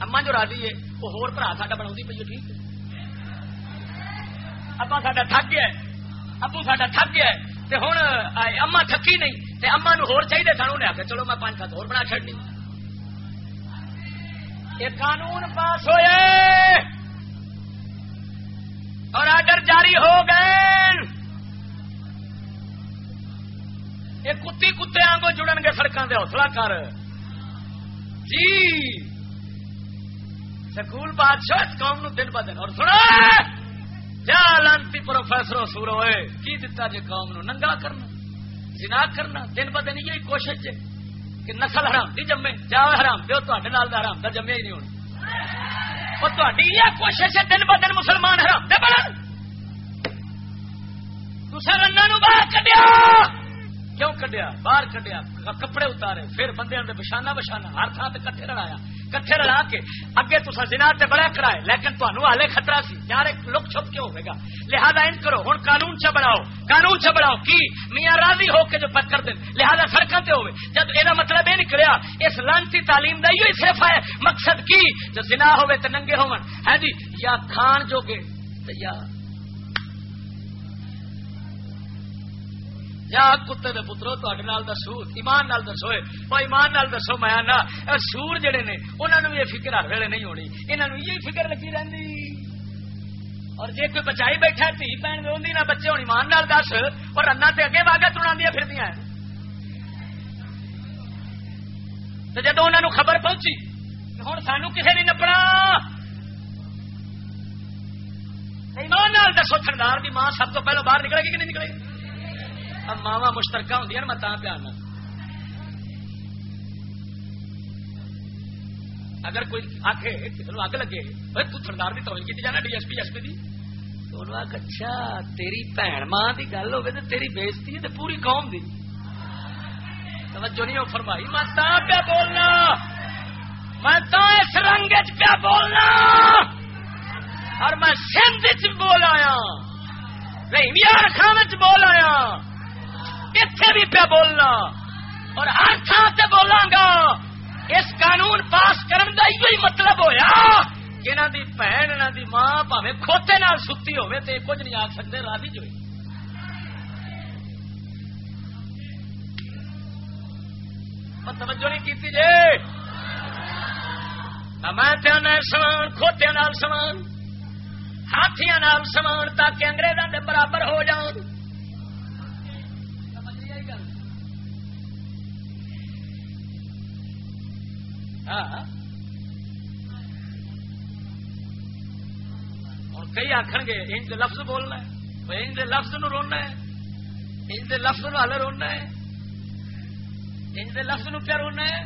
اما جو راضی ہے وہ ہور برا سا بنا پی ٹھیک ابا سا تھک گیا ابو سا تھک گیا ہوں اما تھکی نہیں تے اما نو ہور چاہیے سن انہیں آخر چلو میں پانچ سات ہور بنا چڑنی یہ قانون پاس ہوئے اور آڈر جاری ہو گئے۔ یہ کتی کتے آنگو جڑن گے سڑکوں کے حوصلہ کر۔ جی۔ سکول بادشاہ اس قوم نو دن ب دن اور سنا جا لانتی پروفیسر سور ہوئے؟ کی دتا جی قوم نو؟ ننگا کرنا جنا کرنا۔ دن ب دن یہی کوشش ہے کہ نسل حرام نہیں جمے جا حرام دو تے حرام کا جمے ہی نہیں ہونا۔ کوشش ہے، دن ب دن مسلمان حرام دے بڑا تصا رنگ نو باہر کڈیا۔ کیوں کڈیا؟ باہر کڈیا۔ کپڑے اتارے۔ پھر بندے بشانہ بشانا ہر تھان سے کٹھے لڑایا کٹھے لڑا کے اگے تصا جنا بڑا کرائے لیکن تمہیں ہالے خطرہ سی۔ یار، ایک لک چھپ کے ہوئے گا۔ لہذا ان کرو ہوں قانون چ بڑھاؤ قانون چ بڑھاؤ کی؟ میاں راضی ہو کے جو پکڑ دیں لہذا سڑکوں سے ہوئے۔ جب یہ مطلب یہ نکلیا، اس لانتی تعلیم کا یہ صرف ہے۔ مقصد کی؟ جو جنا ہوئے تو ننگے ہو ہے ہاں جی یا کھان جو گے یا یا کتے دے پترو دسو، ایمان نال دسو وہ ایمان نال دسو، میں سور جڑے نے انہوں نے یہ فکر ہر ویلے نہیں ہونی۔ انہوں یہ فکر لگی رہی اور جی کوئی بچائی بیٹھا تھی بھن روی نہ، بچے ہوں، ایمان نال دس۔ اور رنا سے اگے واگا تنا پھر جدو انہوں خبر پہنچی ہوں سانو کسی نہیں نپنا۔ ایمان نال دسو، تھندار کی ماں سب تو پہلو باہر نکلے گی کہ نہیں نکلے گی؟ ماوا مشترکہ ہوں میں تا پیارنا اگر کوئی آخ اگ لگے تو تھردار کی توجہ کی جانا، D S P S P کی اچھا تیری بھن ماں کی گل ہوگی تو تیری بےزتی ہے تو پوری قوم دی۔ توجہ نہیں فرمائی۔ میں تا پیا بولنا۔ میں تا اس رنگ پیا بولنا۔ اور میں سندھ بول آیا۔ رحمیار خان چ بول آیا۔ اتے بھی پہ بولنا؟ اور ہر تھان سے بولا گا۔ اس قانون پاس کرن کا مطلب ہوا کہ انہوں دی بھن انہوں دی ماں پاوے کھوتے نال ستی ہوے تو کچھ نہیں آ سکتے راضی جو توجہ نہیں کی جی۔ میں سمان کھوتیا نال سمان ہاتھیاں نال سمان تاکہ انگریزوں کے برابر ہو جان۔ ہاں۔ اور کئی آخر گے، انج لفظ بولنا ہے۔ انج لفظ نو رونا ہے۔ انج لفظ نو ہل رونا ہے۔ انج لفظ نو کیا رونا ہے۔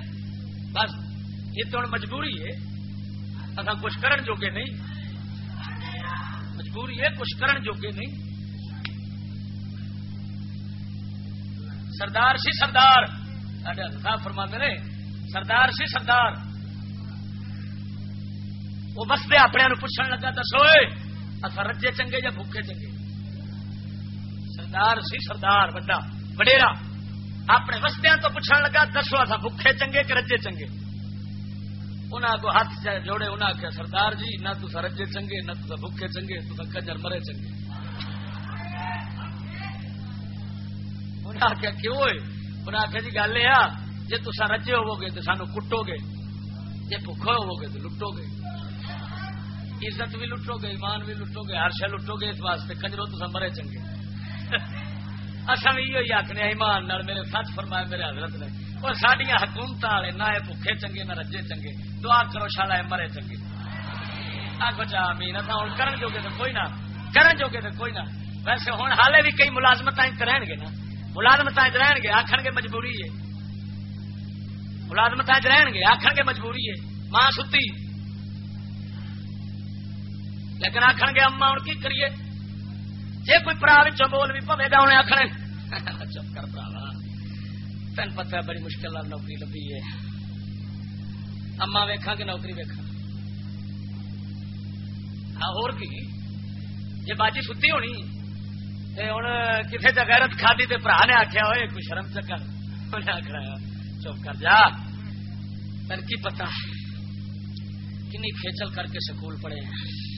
بس، یہ تو ہوں مجبوری ہے۔ اصا کچھ کرن جوگے نہیں۔ مجبوری ہے، کچھ کرن جوگے نہیں۔ سردار سی سردار۔ صاحب فرما نے سردار سی سردار۔ وہ بستے اپنے پوچھنے لگا، دسو اصا رجے چنگے یا بھوکے چنگے؟ سردار سی سردار، بڑا وڈیرا۔ اپنے وسطیا تو پوچھنے لگا، دسو اصا بھوکے چنگے کہ رجے چنگے؟ انہوں کو ہاتھ جوڑے انہیں آخیا سردار جی نہ تو رجے چنگے، نہ تو بھوکے چنگے تو کنجر مرے چنگے۔ انہیں آخیا کیوں ہوئے انہیں آخیا جی گل یہ جی تصا رجے ہوو گے تو سانو کٹو گے جی بھوکھے ہوو گے تو لٹو گے عزت بھی لٹو گے ایمان بھی لٹو گے ہر شہ لٹو گے اس واسطے کنجرو تو مرے چنگے۔ اصل بھی یہ آخنے ایمان نال میرے سچ فرمایا، میرے حضرت نے، اور سڈیا حکومت والے نہ بھوکھے چنگے، نہ رجے چنگے۔ دعا کرو شالا مرے چنگے۔ آگو چا امین اصا ہوں کرن جوگے تو کوئی نہ، کرن جوگے تو کوئی نہ۔ ویسے ہوں حالے بھی کئی ملازمت رہن گے نا۔ ملازمت رہن گے آخر گے مجبوری ہے ملازمت رہن گے آخر کے مجبوری ہے، ماں ستی۔ لیکن آخر گے اما ہوں کی کریے؟ جی کوئی پرا بول بھی پوے گا انہیں آخر چپ کر پرا تین پتا بڑی مشکل نوکری لبھی ہے۔ اما ویکھا کہ نوکری ویکھا اور کی؟ جی باجی ستی ہونی ہوں کسی جگہ کھادی تے برا نے آخیا ہوئے کوئی شرم چکر۔ انہیں آخر چپ کر جا۔ تین کی پتا کنی کھیچل کر کے سکول پڑھے ہیں۔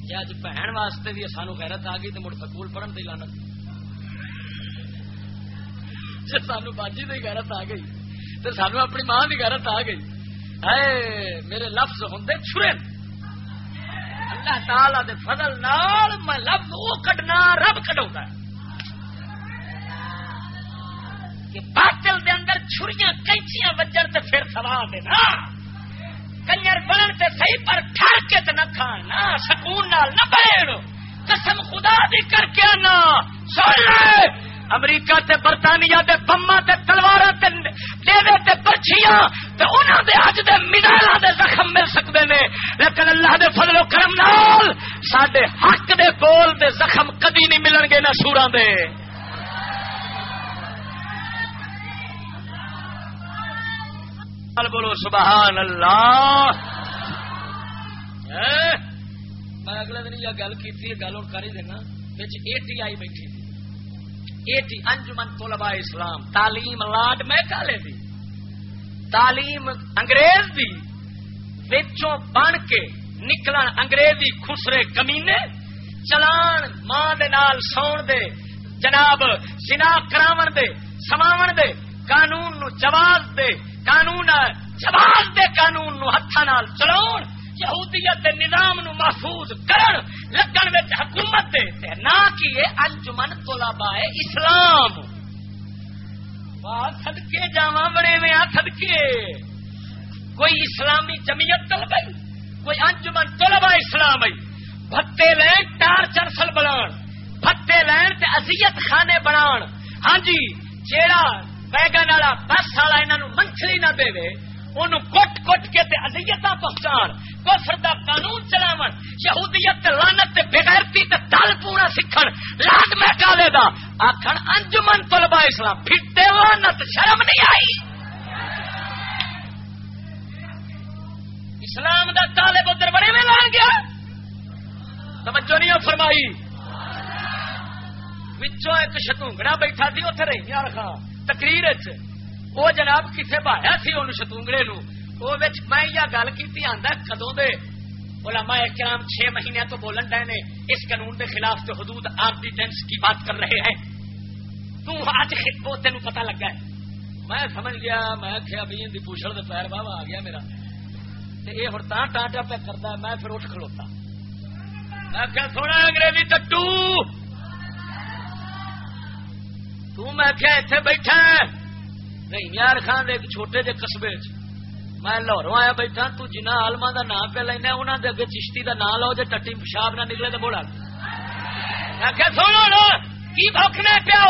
جی اج بہن واسطے بھی سانو غیرت آ گئی تو مڑ سکول پڑھن کی لانت جی سانو باجی کی غیرت آ گئی تو سانو اپنی ماں کی غیرت آ گئی۔ اے میرے لفظ ہوں چھرے۔ اللہ تعالی دے فضل نال میں لفظ وہ کٹنا رب کٹا کہ باطل دے اندر چھریاں کینچیاں وجن تے پھر سوال دے نا۔ کنجر بنن تے صحیح پر ٹھر کے تے نہ کھان نا سکون نال نہ بیٹھ قسم خدا دی کر کے نا سن لے۔ امریکہ تے برطانیہ تے بما تے تلواراں تے دیوے تے پرچیاں انہوں دے اج دے مزائل دے زخم مل سکتے ہیں لیکن اللہ دے فضل و کرم نال سڈے حق دے بول دے زخم کدی نہیں ملن گے نہ سورا دے۔ بولو سبحان اللہ۔ میں اگلے دن یہ گل کی گل ہوں کر ہی دینا۔ اے ٹی آئی بیٹھی۔ تھی اے ٹی انجمن طلباء اسلام، تعلیم لاڈ میں کالے دی۔ تعلیم انگریز دی۔ وچوں بن کے نکلن انگریزی خسرے کمینے، چلان ماں دے نال سون دے، جناب سنا کراون دے، سماون دے، قانون نو جواز دے۔ قانون جواز دے قانون نو ہاتھ نال چلاؤ یہودیت دے نظام نو محفوظ کرن لگن وچ حکومت دے، تے نہ کیے انجمن طلباء اسلام۔ واہ صدکے جاواں بڑے میں آ صدکے کوئی اسلامی جمعیت طلبائی کوئی انجمن طلباء اسلام آئی بھتے لین ٹار چرسل بنان بھتے لین تے اذیت خانے بنان ہاں جی جیڑا ویگن والا بس والا انہوں منتری نہ دے ان کٹ کٹ کے ازیت پہنچان۔ کفر دا قانون چلاو یہودیت لانت بغیرتی دل پورا سیکھ لاد میں کالے دا۔ آخر انجمن طلبا اسلام پھٹے لانت شرم نہیں آئی؟ اسلام دا تالے بدر بڑے میں لان گیا۔ توجہ نہیں فرمائی۔ وچوں ایک شتونگڑا بیٹھا تھی اتنے رہی، یار خان۔ تقریر وہ جناب کتنے بایا سی ان شتونگڑے نو وہ میں یہ گل کی آدھا کدوں دے علماء کرام چھ مہینے تو بولن ڈے نے اس قانون کے خلاف تو حدود آرڈیننس کی بات کر رہے ہیں تو آج وہ تین پتا لگا ہے میں سمجھ گیا میں کیا بھی ان پوچھل دے پیر بابا آ گیا میرا یہ ہوں ٹانٹا پہ کرتا میں پھر اٹھ کھلوتا میں کیا سونا انگریزی ٹٹو تو میں کیا اتنے بیٹھا نہیں، یار خان ایک چھوٹے جے قصبے چ میں لاہوروں آیا بیٹھا، تو جنہ آلما کا نام پہ لینا انہوں نے اگے چشتی کا نام لو جی ٹٹی پیشاب نہ نکلے تو بولا سنو کی بھوکنے پیا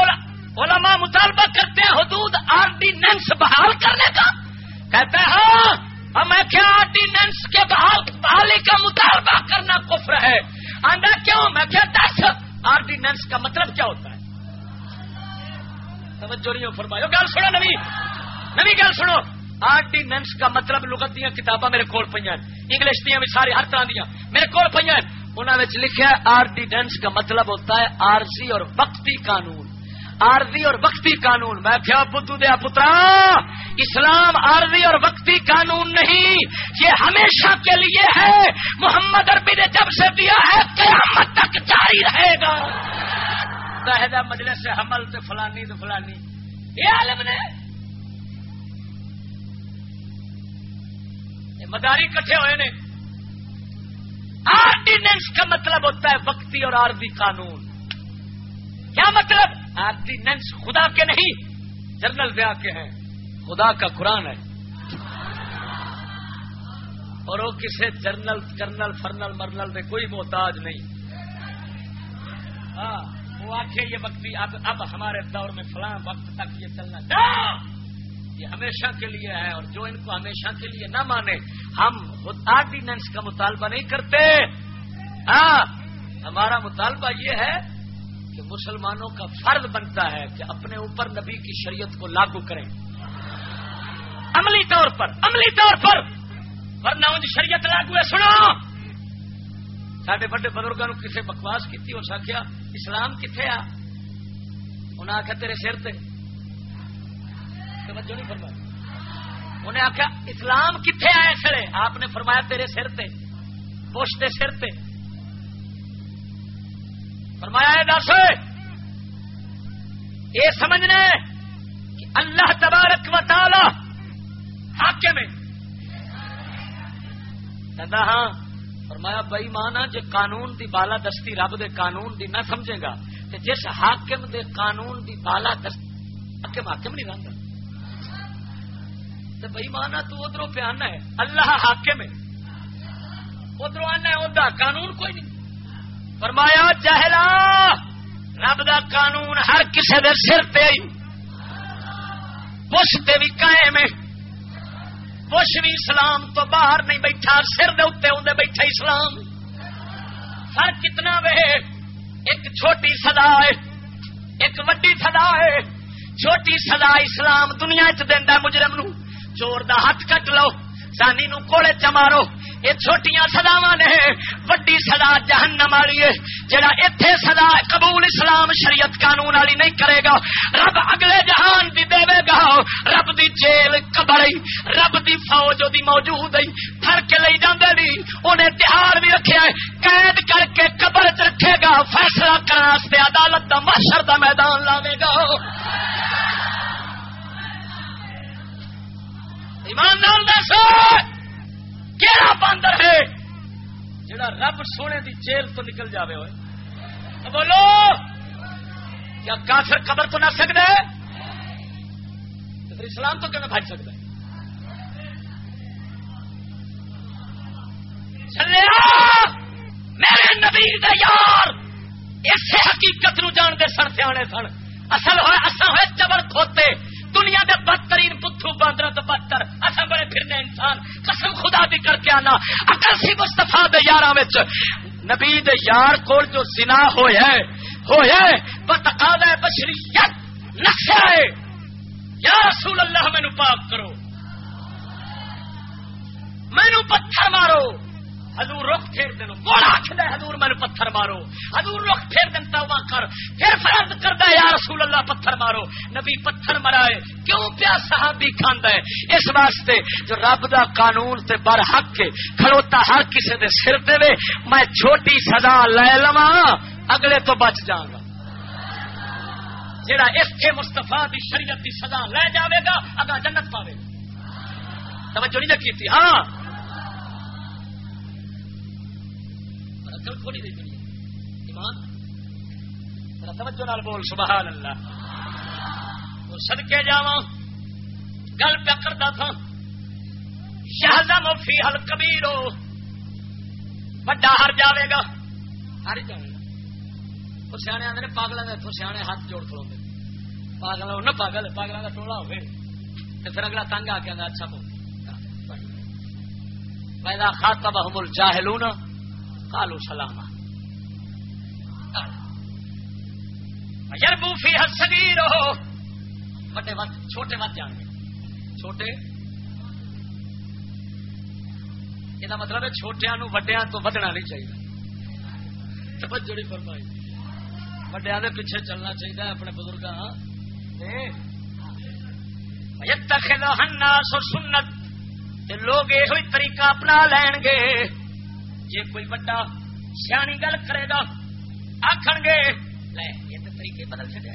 علماء مطالبہ کرتے ہیں حدود آرڈیننس بحال کرنے کا۔ کہتے ہیں ہاں میں کیا آرڈیننس کے بحال، بحالی کا مطالبہ کرنا کفر ہے۔ آندہ کیوں؟ میں کیا دس، آرڈیننس کا مطلب کیا ہوتا ہے؟ توجہ نہیں فرمایا۔ گل سنو نوی نوی گل سنو۔ آرڈیننس کا مطلب لغت دیا کتاباں میرے کول پہ انگلش دیا بھی ساری ہر طرح دیا۔ میرے کول پہ انہوں نے لکھا آرڈیننس کا مطلب ہوتا ہے آرزی اور وقتی قانون۔ آرزی اور وقتی قانون۔ میں کیا بدھو دیا پترا، اسلام آرزی اور وقتی قانون نہیں۔ یہ ہمیشہ کے لیے ہے۔ محمد اربی نے جب سے دیا ہے، قیامت تک جاری رہے گا۔ متحدہ مجلس سے حمل سے فلانی تو فلانی۔ یہ عالم نے۔ مداری کٹھے ہوئے نے۔ آرڈیننس کا مطلب ہوتا ہے وقتی اور عارضی قانون۔ کیا مطلب؟ آرڈیننس خدا کے نہیں، جنرل ویا کے ہیں۔ خدا کا قرآن ہے۔ اور وہ کسی جرنل کرنل فرنل، مرنل میں کوئی محتاج نہیں۔ ہاں۔ وہ آخے یہ وقتی اب اب ہمارے دور میں فلاں وقت تک یہ چلنا یہ ہمیشہ کے لیے ہے اور جو ان کو ہمیشہ کے لیے نہ مانے، ہم آرڈیننس کا مطالبہ نہیں کرتے۔ ہاں ہمارا مطالبہ یہ ہے کہ مسلمانوں کا فرض بنتا ہے کہ اپنے اوپر نبی کی شریعت کو لاگو کریں۔ عملی طور پر، عملی طور پر۔ ورنہ ان شریعت لاگو ہے، سنو۔ سڈے بڑے بزرگوں کسی بکواس کی اس آخیا اسلام کتنے آ؟ انہیں آخیا تیرے سر تے۔ توجہ نہیں فرمایا انہیں آخیا اسلام کتنے آئے سڑے آپ نے فرمایا تیرے سر تے۔ پوچھتے سر تے۔ فرمایا دس۔ یہ سمجھنے کہ اللہ تبارک و تعالی حاکم ہے۔ ہاں فرمایا بئی مانا جی قانون دی بالا دستی رب دے قانون دی نہ سمجھے گا تو جس حاکم دے قانون دی بالا دستی، حاکم حاکم نہیں رہتا تو بئی مانا تو ادھر پہ آنا ہے، اللہ حاکم ہے۔ ادھر آنا ہے ادھر قانون کوئی نہیں۔ فرمایا، جہلا، رب دا قانون ہر کسی دے سر تے پش تے بھی قائم ہے۔ بش بھی اسلام تو باہر نہیں بیٹھا، سر دے اتنے اندر بیٹھا اسلام۔ فرق کتنا وے، ایک چھوٹی سدا ہے، ایک وڈی سدا ہے۔ چھوٹی سدا اسلام دنیا چ دینا مجرم نو۔ چور دا ہاتھ کٹ لو۔ زانی نو کوڑے چمارو یہ چھوٹیاں سداوا نے۔ وڈی سدا جہنم والی ہے۔ جہاں اتے سدا قبول اسلام شریعت قانون والی نہیں کرے گا، رب اگلے جہان دی دے گا۔ رب دی جیل کبڑی رب دی فوج دی موجود پھر کے لے جاندے نہیں انہیں تہار بھی رکھے قید کر کے قبر چ رکھے گا۔ فیصلہ کرنے عدالت دا محشر ایمان دس کہڑا باندر ہے؟ جڑا رب سونے دی جیل تو نکل جاوے ہوئے بولو، کیا کافر قبر تو نہ سکتا ہے پھر اسلام تو کیوں بھاج سکتا ہے میرے نبی دے یار اسے حقیقت نو جان دے سن، سیانے سن۔ اصل ہوئے اصل ہوئے چبر کھوتے۔ دنیا دے بدترین پتھو باندر تو بدتر اصل بڑے پھرنے انسان۔ قسم خدا بھی کر کے آنا۔ اکل سی مستفا یار نبی دے یار کو جو سنا ہوئے ہوئے بتقاضا بشریت نقشہ ہے۔ یا رسول اللہ مینو پاک کرو۔ مینو پتھر مارو۔ حضور رخ پھیر دینو کوڑا آخر حضور میں پتھر مارو۔ حضور رخ پھیر دین، توبہ کر۔ پھر فرض کرتا ہے، یا رسول اللہ، پتھر مارو۔ نبی پتھر مرائے۔ کیوں پیا صحابی کھاندا ہے؟ اس واسطے جو رب دا قانون تے بر حق کے کھڑوتا ہر کسی دے سر دے وے۔ میں چھوٹی سزا لے لواں، اگلے تو بچ جاؤں گا۔ جڑا اس کے مستفا دی شریعت دی سزا لے جاوے گا اگا جنت پاوے گا۔ توجہ نہیں رکھی تھی ہاں۔ عقل کھولی دی دنیا ایمان؟ توجہ نال بول، سبحان اللہ۔ وہ صدقے جاواں، گل پہ کرتا تھا۔ شہزم فی حل کبیرو بڑا ہر جاوے گا۔ ہر جاوے گا۔ وہ سیانے آدھے پاگلوں کے اتوں سیانے ہاتھ جوڑ کھلو پاگل نہ پاگل پاگلوں کا ٹولا ہوئے تو پھر اگلا تنگ آ کے اچھا بول۔ پیدا خاطب ہم الجاہلون کالو سلام یربو فی حسگیر ہو بڑے وقت چھوٹے وقت جان گے. چھوٹے؟ یہ مطلب ہے چھوٹیا نو وڈیا تو ودنا نہیں چاہیے۔ توجہ نہیں فرمائی۔ وڈیا کے پیچھے چلنا چاہیے اپنے بزرگ ہاں؟ سنت لوگ یہ طریقہ اپنا لین گے جی کوئی بڑا سیانی گل کرے گا آخر گے، لے، یہ تو طریقے بدل چڑیا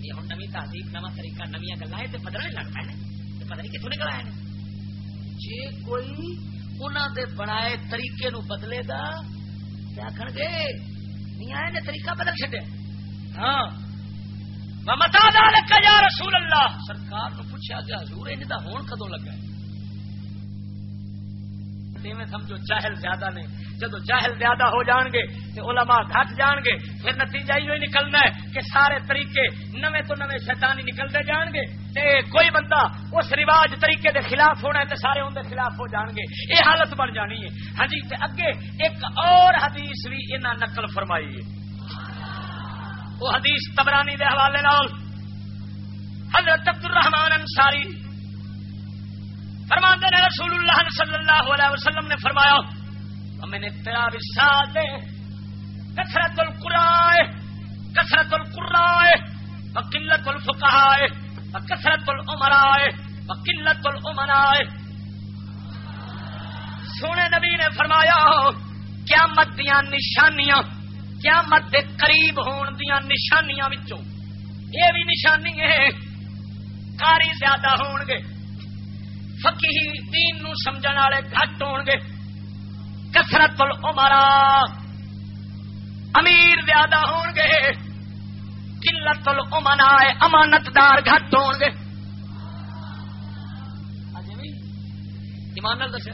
یہ ہوں نمی تہذیب، نواں طریقہ نمیا گلا یہ تو بدلنے لگ پائے پتہ نہیں کتوں نکل آئے جی کوئی انہوں دے بنائے طریقے نو بدلے گا آخر گے، نہیں آئے نے طریقہ بدل چڈیا ہاں۔ متا یا رسول اللہ سرکار نو پوچھا کہ حضور ان کا ہون کدو لگا ہے؟ میں سمجھو، جاہل زیادہ نے۔ جدو جاہل زیادہ ہو جان گے تو علماء گھٹ جان گے پھر نتیجہ یہ نکلنا ہے کہ سارے طریقے نوے تو نوے شیطانی نکلتے جان گے تے کوئی بندہ اس رواج طریقے دے خلاف ہونا ہے تے سارے ان دے خلاف ہو جان گے یہ حالت بن جانی ہے۔ ہاں جی تے اگے ایک اور حدیث بھی انہاں نقل فرمائی ہے۔ وہ حدیث تبرانی دے حوالے نال۔ حضرت عبد الرحمان انصاری فرماندے نے رسول اللہ صلی اللہ علیہ وسلم نے فرمایا میں نے تیرا وشال کثرت القرائے کثرت القرائے وقلت الفقہائے وکثرت العمرائے وقلت العمرائے سونے نبی نے فرمایا، قیامت دیا نشانیاں، قیامت دے قریب ہون دیا نشانیاں وچوں۔ یہ بھی نشانی ہے، کاری زیادہ ہون گے۔ فقی دین نو سمجھن والے گھٹ ہو گے کسرت امرا امیر زیادہ ہو گے قلت الامنا امانت دار گھٹ ہو گے ایمان دس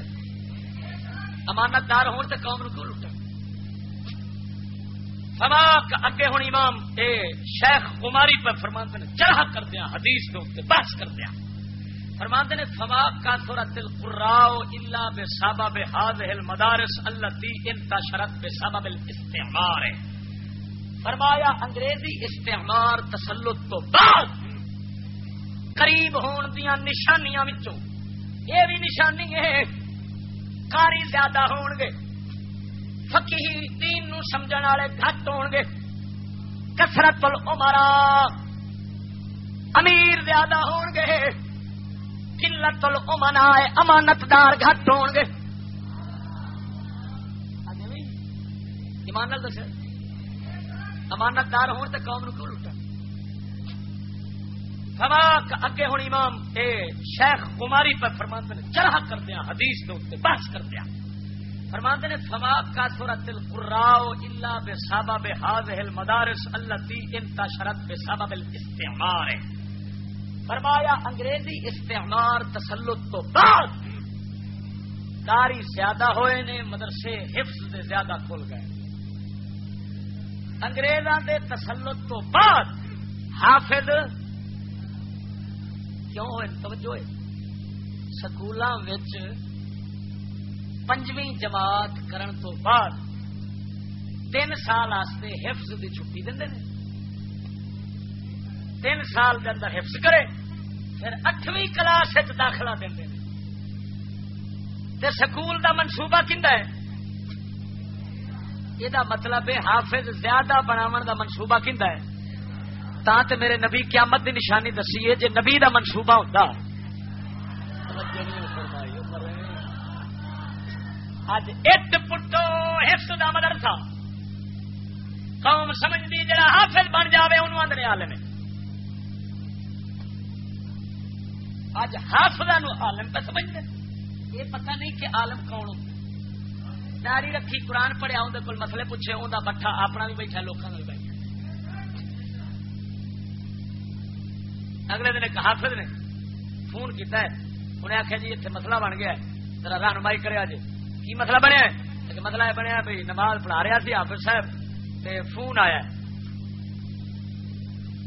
امانت دار ہون تے قوم کو لٹن سما اگے ہوں امام اے شیخ کماری پر فرماتے ہیں چڑھا کر دیا حدیث کے بحث کر دیا فرماتے نے فما کا سورت القراؤ اللہ بے صابہ بے حاض مدارس اللہ تی انتا شرط بے صابہ استعمار فرمایا، انگریزی استعمار تسلط تو بعد قریب ہون دیا نشانیاں وچوں. یہ بھی نشانی ہے، کاری زیادہ ہون گے فقی دین نو سمجھن والے گھٹ ہون گے کسرت العمرا امیر زیادہ ہون گے قلت الامنا امانتدار گھٹ ہون گے۔ ایمان دس امانتدار ہون تے قوم نو کیوں لٹا فواک اگے ہوں امام اے شیخ کماری پر فرماتے نے چرح کر دیا حدیث کے بحث کر دیا فرماتے نے، فواک کا سورت القراؤ اللہ بے صابہ بے حاض مدارس اللہ تی انتا شرط بے صابہ استعمار ہے فرمایا، انگریزی استعمار تسلط تو بعد داری زیادہ ہوئے نے، مدرسے حفظ دے زیادہ کھل گئے۔ انگریزاں دے تسلط تو بعد حافظ، کیوں ہوئے؟ توجہ سکولوں پنجویں جماعت کرن تو بعد تین سال حفظ دی چھٹی دیں تین سال کے اندر حفظ کرے، پھر اٹھویں کلاس داخلہ دیں تے سکول دا منصوبہ کھا ہے؟ یہ مطلب ہے حافظ زیادہ بناو دا منصوبہ کھا ہے۔ تا تے میرے نبی قیامت دی نشانی دسی ہے جی نبی دا منصوبہ ہوتا اج اٹ پٹو حفظ دا مدرسہ۔ قوم سمجھتی جڑا حافظ بن جائے انہوں آدھے عالم ہے۔ اج حافظ عالم پہ سمجھتے یہ پتہ نہیں کہ عالم کون ہوتا داری رکھی، قرآن پڑھیا اندر کول مسئلے پوچھے انہیں بٹھا، اپنا بھی بیٹھا لوگوں نے بیٹھا۔ اگلے دن ایک حافظ نے فون کیتا ہے۔ انہیں آخیا جی اتنے مسئلہ بن گیا ذرا رہنمائی کرے جی۔ کی مسئلہ بنیا مسئلہ یہ بنیا بھائی نماز پڑھا رہا سی حافظ صاحب تے فون آیا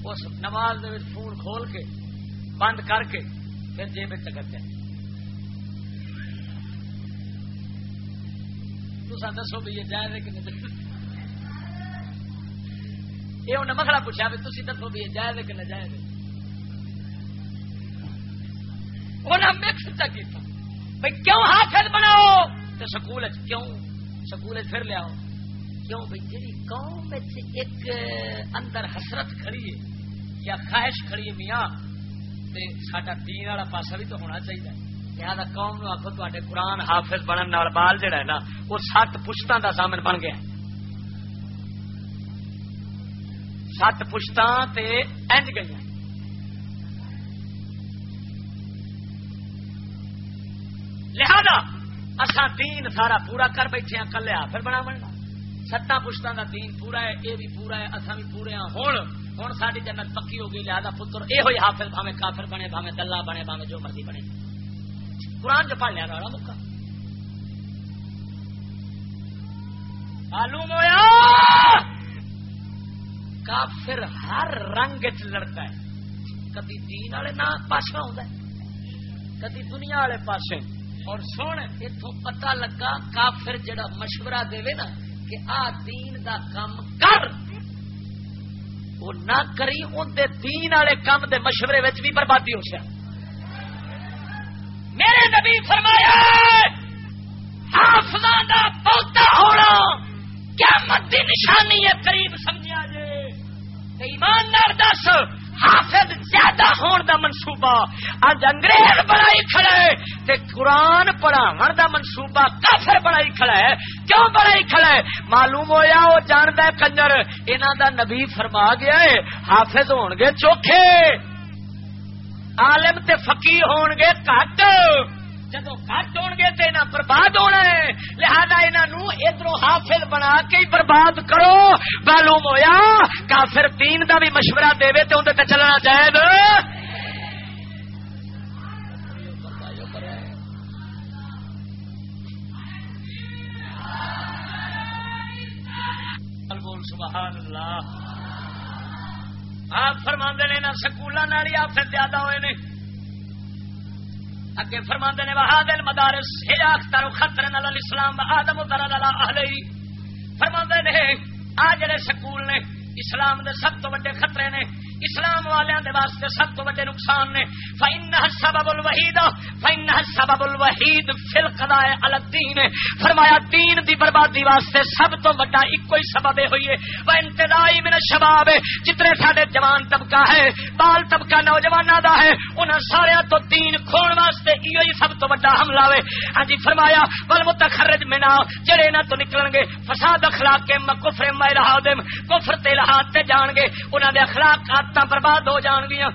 اس نماز دے فون کھول کے، بند کر کے پھر جیب چکر جائے تو دسو بھی یہ جائز ہے کہ نہیں؟ یہ انہیں مسئلہ پوچھا بھی تھی دسو بھی یہ جائز ہے کہ نہ جائز ہے؟ انہیں مکس کیا بھائی کیوں حاصل بناؤ؟ تو سکول کیوں؟ سکول پھر لیا کیوں بھائی جی قوم ایک اندر حسرت کھڑی ہے یا خواہش کھڑی ہے میاں سڈا دین والا پاسا بھی تو ہونا چاہیے لہٰذا قوم نو آخو تے قرآن حافظ بننے بال جہا ہے نا، وہ سات پشتوں کا سامن بن گیا سات پشتاں انج گئی لہذا اصا دین سارا پورا کر بیٹھے ہیں، کلے حافظ بنا بننا ستاں پشتوں کا دین پورا ہے یہ بھی پورا ہے اصا بھی پورے ہاں۔ ہوں ہوں ساری جنت پکی ہو گئی لہٰذا پتر یہ ہوئی حافظ بھاوے کافر بنے بھاوے دلہ بنے بھاوے جو مرضی بنے۔ قرآن چ پڑھ لیا والا مکا معلوم ہوا کافر ہر رنگ چ لڑتا ہے۔ کدی دین والے نہ پاسا ہوتا ہے، کدی دنیا والے پاسے اور سن اتوں پتا لگا کافر جڑا مشورہ دے نا کہ آ دین دا کام کر۔ وہ نہ کری اندر دین والے کام دے مشورے بھی بربادی ہو سیا۔ میرے نبی فرمایا حافظ دا پوتا ہونا کیا مت نشانی ہے، قریب سمجھا جائے ایماندار دس حافظ زیادہ ہون دا منصوبہ۔ اج انگریز بڑائی کھڑا ہے تے قرآن پڑھاون دا منصوبہ کافر بڑائی کھڑا ہے۔ کیوں بڑائی کھڑا ہے؟ معلوم ہویا او جاندا ہے کنجر، انہاں دا نبی فرما گیا ہے، حافظ ہون گے چوکھے۔ عالم تے فقیر ہون گے کٹ۔ جدو کٹ ہو گے تو یہاں برباد ہونا ہے۔ لہذا انہوں ادھر حافظ بنا کے برباد کرو۔ معلوم ہویا کافر دین دا بھی مشورہ دے تو اندر چلنا چاہے سبحان اللہ۔ آپ فرما نے سکولوں زیادہ ہوئے نے۔ اگے فرما نے بہادر مدارس اختر خطر نل اسلام آدم ادر فرما نے، آ جڑے سکول نے، اسلام دے سب تو بڑے خطرے نے اسلام والوں دے واسطے سب تو بڑے نقصان نے۔ فائن سبب الوحید فائن سبب الوحید فل قضاء الدین فرمایا، دین دی بربادی واسطے سب تو بڑا ایک ہی سبب ہوئی ہے۔ وہ انتظائی من شباب جتنے سارے جوان طبقہ ہے، بال طبقہ نوجوانوں دا ہے، انہاں سارے تو دین کھون واسطے ایو ہی سب تو بڑا حملہ ہے۔ ہاں جی فرمایا بل متخرج منا جڑے نہ تو نکلن گے، فساد اخلاق کے کفر میں رہا دم کفر تے لحاظ تے جان گے، انہاں دے اخلاق عادت برباد ہو جان گیا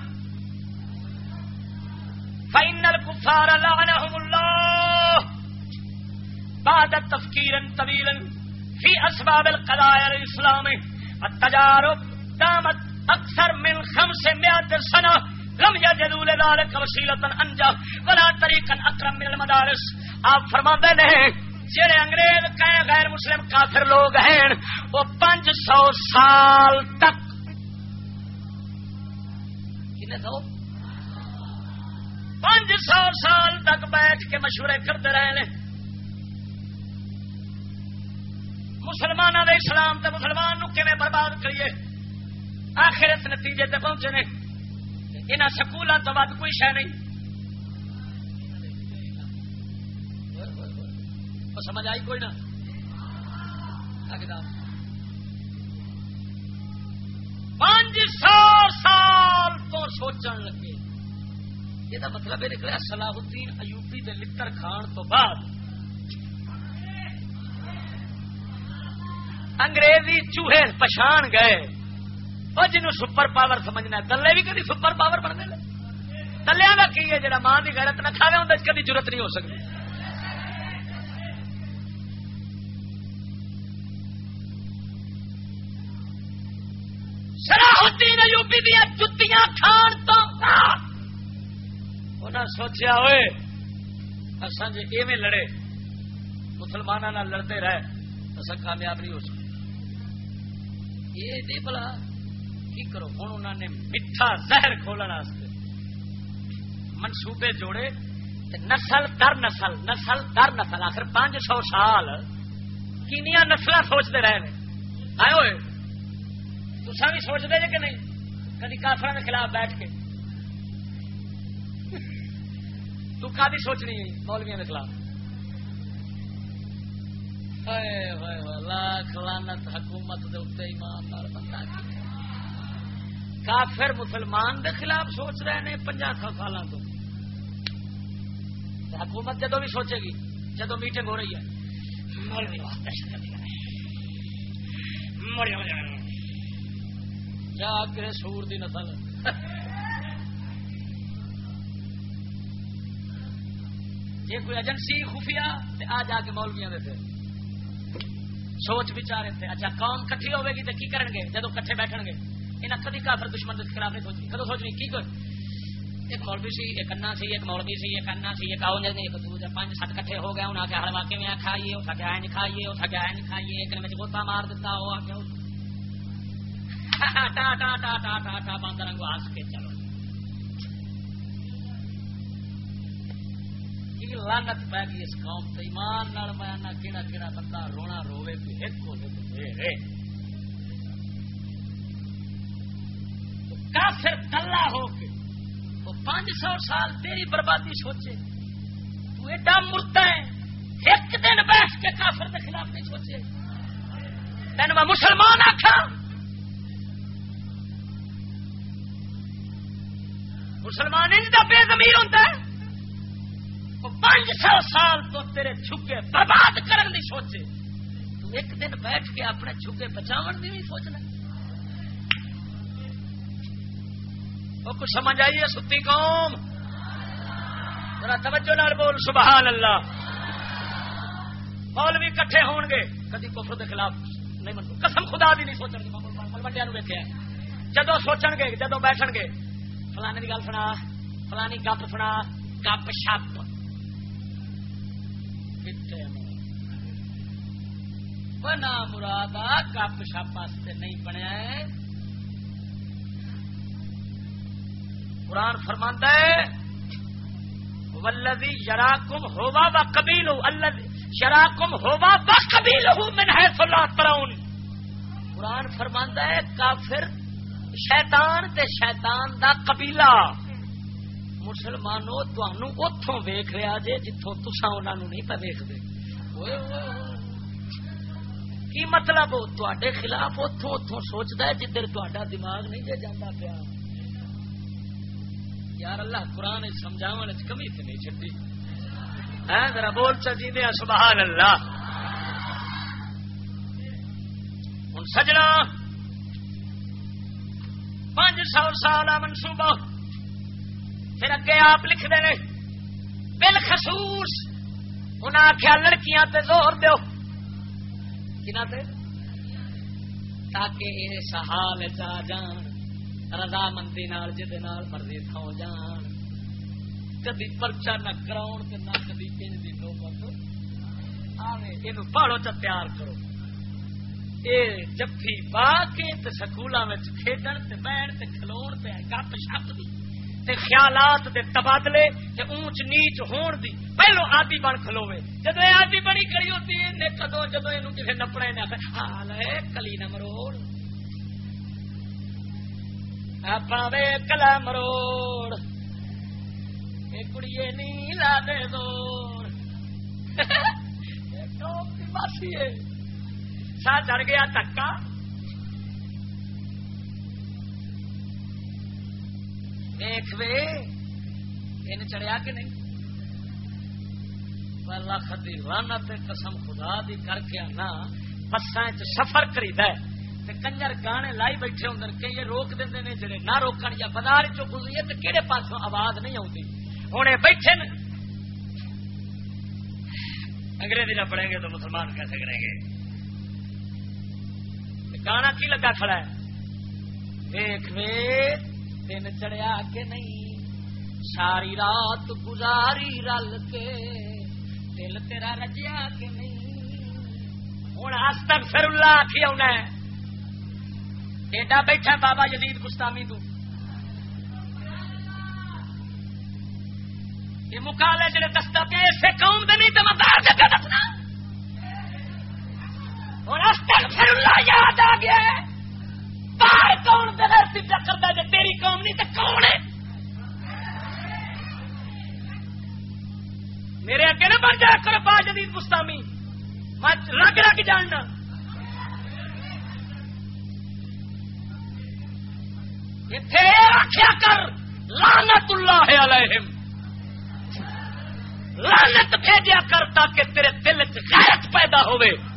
فائنل کفار لعنهم اللہ بعد تفکیر طویل فی اسباب القضاء الاسلام التجارب دامت اکثر من خمس میات سنہ لم یجدوا لذلك وسیلۃ انجا ولا طریقا اکرم من المدارس۔ آپ فرماتے ہیں جڑے انگریز کہے غیر مسلم کافر لوگ ہیں، وہ پانچ سو سال تک سو پانچ سو سال تک بیٹھ کے مشورے کرتے رہے مسلمانوں کے اسلام تے مسلمان نو کیون برباد کریے؟ آخر اس نتیجے تے پہنچے نے۔ یہاں سکولوں تو ود کوئی شہ نہیں۔ سمجھ آئی کوئی نہ؟ پانچ سو سال تو سوچن لگے؟ یہ مطلب یہ نکلا سلاح الدین ایوبی دے لکڑ کھان تو بعد۔ انگریزی چوہے پچھان گئے۔ وہ جنوب سپر پاور سمجھنا دلے بھی کدی سپر پاور بن گئے دلیا کا کی ہے جہاں ماں کی غیرت نہ کھاوے ہوں کدی ضرورت نہیں ہو سکتی۔ سوچیا ہوئے اصا جی ایویں لڑے مسلمانوں لڑتے رہے اصا کامیاب نہیں ہو سکتے یہ نہیں بلا کی کرو؟ ہوں انہوں نے میٹھا زہر کھولنے منصوبے جوڑے نسل در نسل نسل در نسل، آخر پانچ سو سال کنیا نسل سوچتے رہے آئے ہوئے تسا بھی سوچتے جی کہ نہیں؟ کدی کافر کے خلاف بیٹھ کے تو کدی سوچنی مولویا کے خلاف۔ لاکھ لانت حکومت ایمان بندہ کافر مسلمان دے خلاف سوچ رہے ہیں پنجا سال تو۔ حکومت جدو بھی سوچے گی جدو میٹنگ ہو رہی ہے۔ مولوی جا کرے سور دی نسل۔ جی کوئی ایجنسی خفیہ آ جا کے مولویا دے پھر۔ سوچ بچارے تھے اچھا قوم کٹھی ہوے گی تو کی کرن گے جدو کٹھے بیٹھن گے انہیں کدی کافر دشمن کے خلاف نہیں سوچی۔ کدو سوچنی؟ کی کوئی؟ ایک مولوی سی، ایک انا سی، ایک مولوی سی، ایک انا سی، ایک آؤ ایک دوسرے پانچ سات کٹھے ہو گئے۔ انہیں آ کے ہر واقعے میں کھائیے اس کے آئے کھائیے اس کے آئے کھائیے ایک نے گوتا مار دیتا وہ آ کے ٹا ٹا ٹا ٹا ٹا ٹا باندر رنگ ہس کے لانت پی گئی اس قوم سے ایمان نال میں کہڑا کہڑا بندہ رونا روے ایک ہو کافر کلا ہو کے وہ پانچ سو سال تیری بربادی سوچے۔ تو ایڈا مرتا ہے، ایک دن بیٹھ کے کافر کے خلاف نہیں سوچے۔ تین میں مسلمان آخا مسلمان کا بے زمیر ہوتا ہے۔ پانچ سو سال تو تیرے چھکے برباد کرنے کی سوچے۔ تو ایک دن بیٹھ کے اپنے چھکے بچاؤ کی بھی سوچنا۔ وہ کچھ سمجھ آئیے ستی قوم؟ ذرا توجہ نال بول، سبحان اللہ۔ مولوی کٹھے ہون گے۔ کدی کفر کے خلاف نہیں منو قسم خدا بھی نہیں سوچن گے۔ ملوڈیا ویکیا جدو سوچن گے جدو بیٹھن گے، فلانے کی گل سنا، فلانی گپ سنا، گپ شپ بنا مراد گپ شپ نہیں بنیا ہے قرآن فرماندہ ہے ولدی یرا کم ہوا و کبیل یرا کم ہوا و کبیل من ہے سلا تراؤن قرآن فرماندہ ہے کافر شیطان تے شیطان دا قبیلہ مسلمانوں تنوع اتوں ویخ رہا جے جتوں تسا انہوں نہیں پہ ویکتے کی مطلب تے خلاف اتوں اتوں سوچتا ہے جدھر تا دماغ نہیں جے جانا پیا یار اللہ قرآن سمجھاو کمی تو نہیں چڈی ہے ذرا بول چی دیا سبحان اللہ ہوں سجنا پانچ سو سال منصوبہ پھر اگے آپ لکھ دے بالخصوص انہیں آخیا لڑکیاں تے زور دو تے؟ تاکہ یہ سہال جا جان رضا مندی جی مرضی تھو جان۔ کدی پرچا نہ کراؤ نہ کدی کنج کی نوبت آوے۔ یہ پہاڑوں چ تیار کرو۔ یہ جفی پا کے سکولوں میں کھیڈن بہن کھلو گپ شپ دی۔ تے خیالات دے تبادلے تے اونچ نیچ ہون دی پہلو آدی بن کھلوے۔ جدو یہ آدی بنی کری ہوتی ہے کدو جدو یہ کسی نپڑے نے حال ہے کلی نہ مروڑ۔ پاوے کلا مروڑ۔ کڑیے نہیں لا دے دور سا چڑھ گیا تکا دیکھ وے ان چڑیا کہ نہیں؟ لکھ دی رانت قسم خدا دی کر کے آنا، بساں سفر کرید کنجر گانے لائی بیٹھے ہوں کئی روک دے نے جڑے نہ روکن یا بازار چو گزری تو کہڑے پاسوں آواز نہیں آتی ہوں بیٹھے نا انگریزی نہ پڑھیں گے تو مسلمان کیسے کریں گے؟ گانا کی لگا کھڑا ہے؟ دیکھ وے دن چڑیا کہ نہیں؟ ساری رات گزاری رل کے۔ دل تیرا رجیا کہ نہیں؟ ہوں ہستک پھر اللہ آخی آنا ایڈا بیٹھا بابا جدید گستامی تو۔ یہ مکالے جڑے دستا پہ اسے قوم دے نہیں تو میں باہر جگہ دسنا۔ اور ہستک پھر اللہ یاد آ گیا ہے۔ باہر کون بغیر سیٹا کرتا ہے؟ تیری قوم نہیں تو کون ہے؟ میرے اگے نہ بن جایا کرو با جدید مستامی میں رگ رگ جاننا۔ آخیا کر لانت اللہ علیہم۔ لانت بھیجا کر تاکہ تیرے دل غیرت پیدا ہوئے۔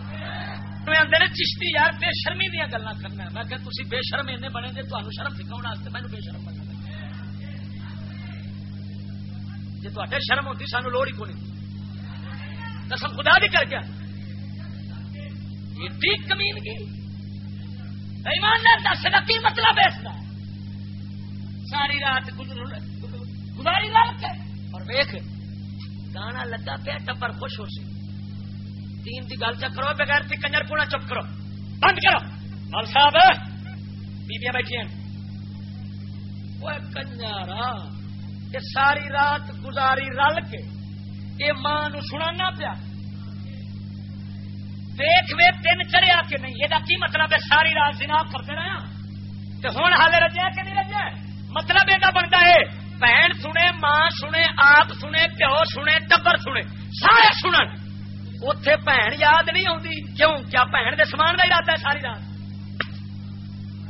آدھے چشتی یار، بے شرمی دیا گلا کرنا میں کہ تھی بے شرم ایسے بنے جی تمہیں شرم سکھاؤ مینو بے شرم بننا جی تے شرم ہوتی سانو لوڑ ہی کونی۔ قسم خدا بھی کر گیا ایڈی کمین کی ایماندار دس کا کی مطلب ہے اس کا ساری رات گزاری لال کے اور ویخ گانا لگا پیا ٹبر خوش ہو سی۔ دین کی گل چک کرو، بغیر تھی کنجر پونا چپ کرو۔ بند کرو۔ مال صاحب بیبیاں بیٹھی وہ کنجارا، یہ ساری رات گزاری رل کے یہ ماں سنا پیا۔ دیکھ وے دن چڑیا کہ نہیں؟ یہ کی مطلب ہے؟ ساری رات جناب کرتے رہا ہاں۔ تو ہوں ہال رجیا کہ نہیں رجیا مطلب یہ بنتا ہے، بہن سنے، ماں سنے، آپ سنے، پیو سنے، ٹبر سنے، سارے سنن۔ اتے بھن یاد نہیں آتی کیوں کیا بھن کے سامان کا ارادہ ہے ساری رات۔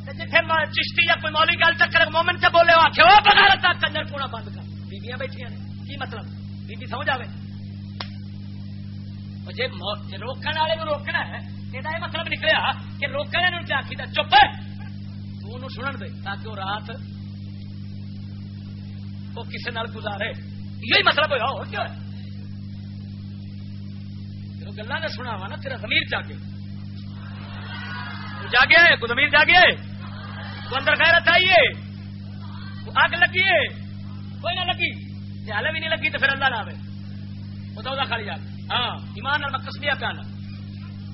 جتنے چشتی یا کوئی مولی گل چکر مومن سے بولے آخر وہ بغیر کنجر پونا بند کر۔ بیبیاں بیٹھیا نے۔ کی مطلب؟ بیبی سمجھ آئے جی روکنے والے روکنا ہے یہ مطلب نکلیا کہ روکنے والے آخی چپ۔ تو سنن دے، تاکہ وہ رات وہ کسی گزارے۔ یہی مطلب ہوا ہو کیا ہے؟ گلا نے سنا وا نا، تیرا زمیر جاگے۔ جاگے کو زمیر جاگے تو اندر غیرت آئیے اگ لگی ہے؟ کوئی نہ لگی۔ ہل بھی نہیں لگی تو پھر اللہ نہ آئے وہ تو کھڑی جا ہاں ایمان میں کسمیا پیانا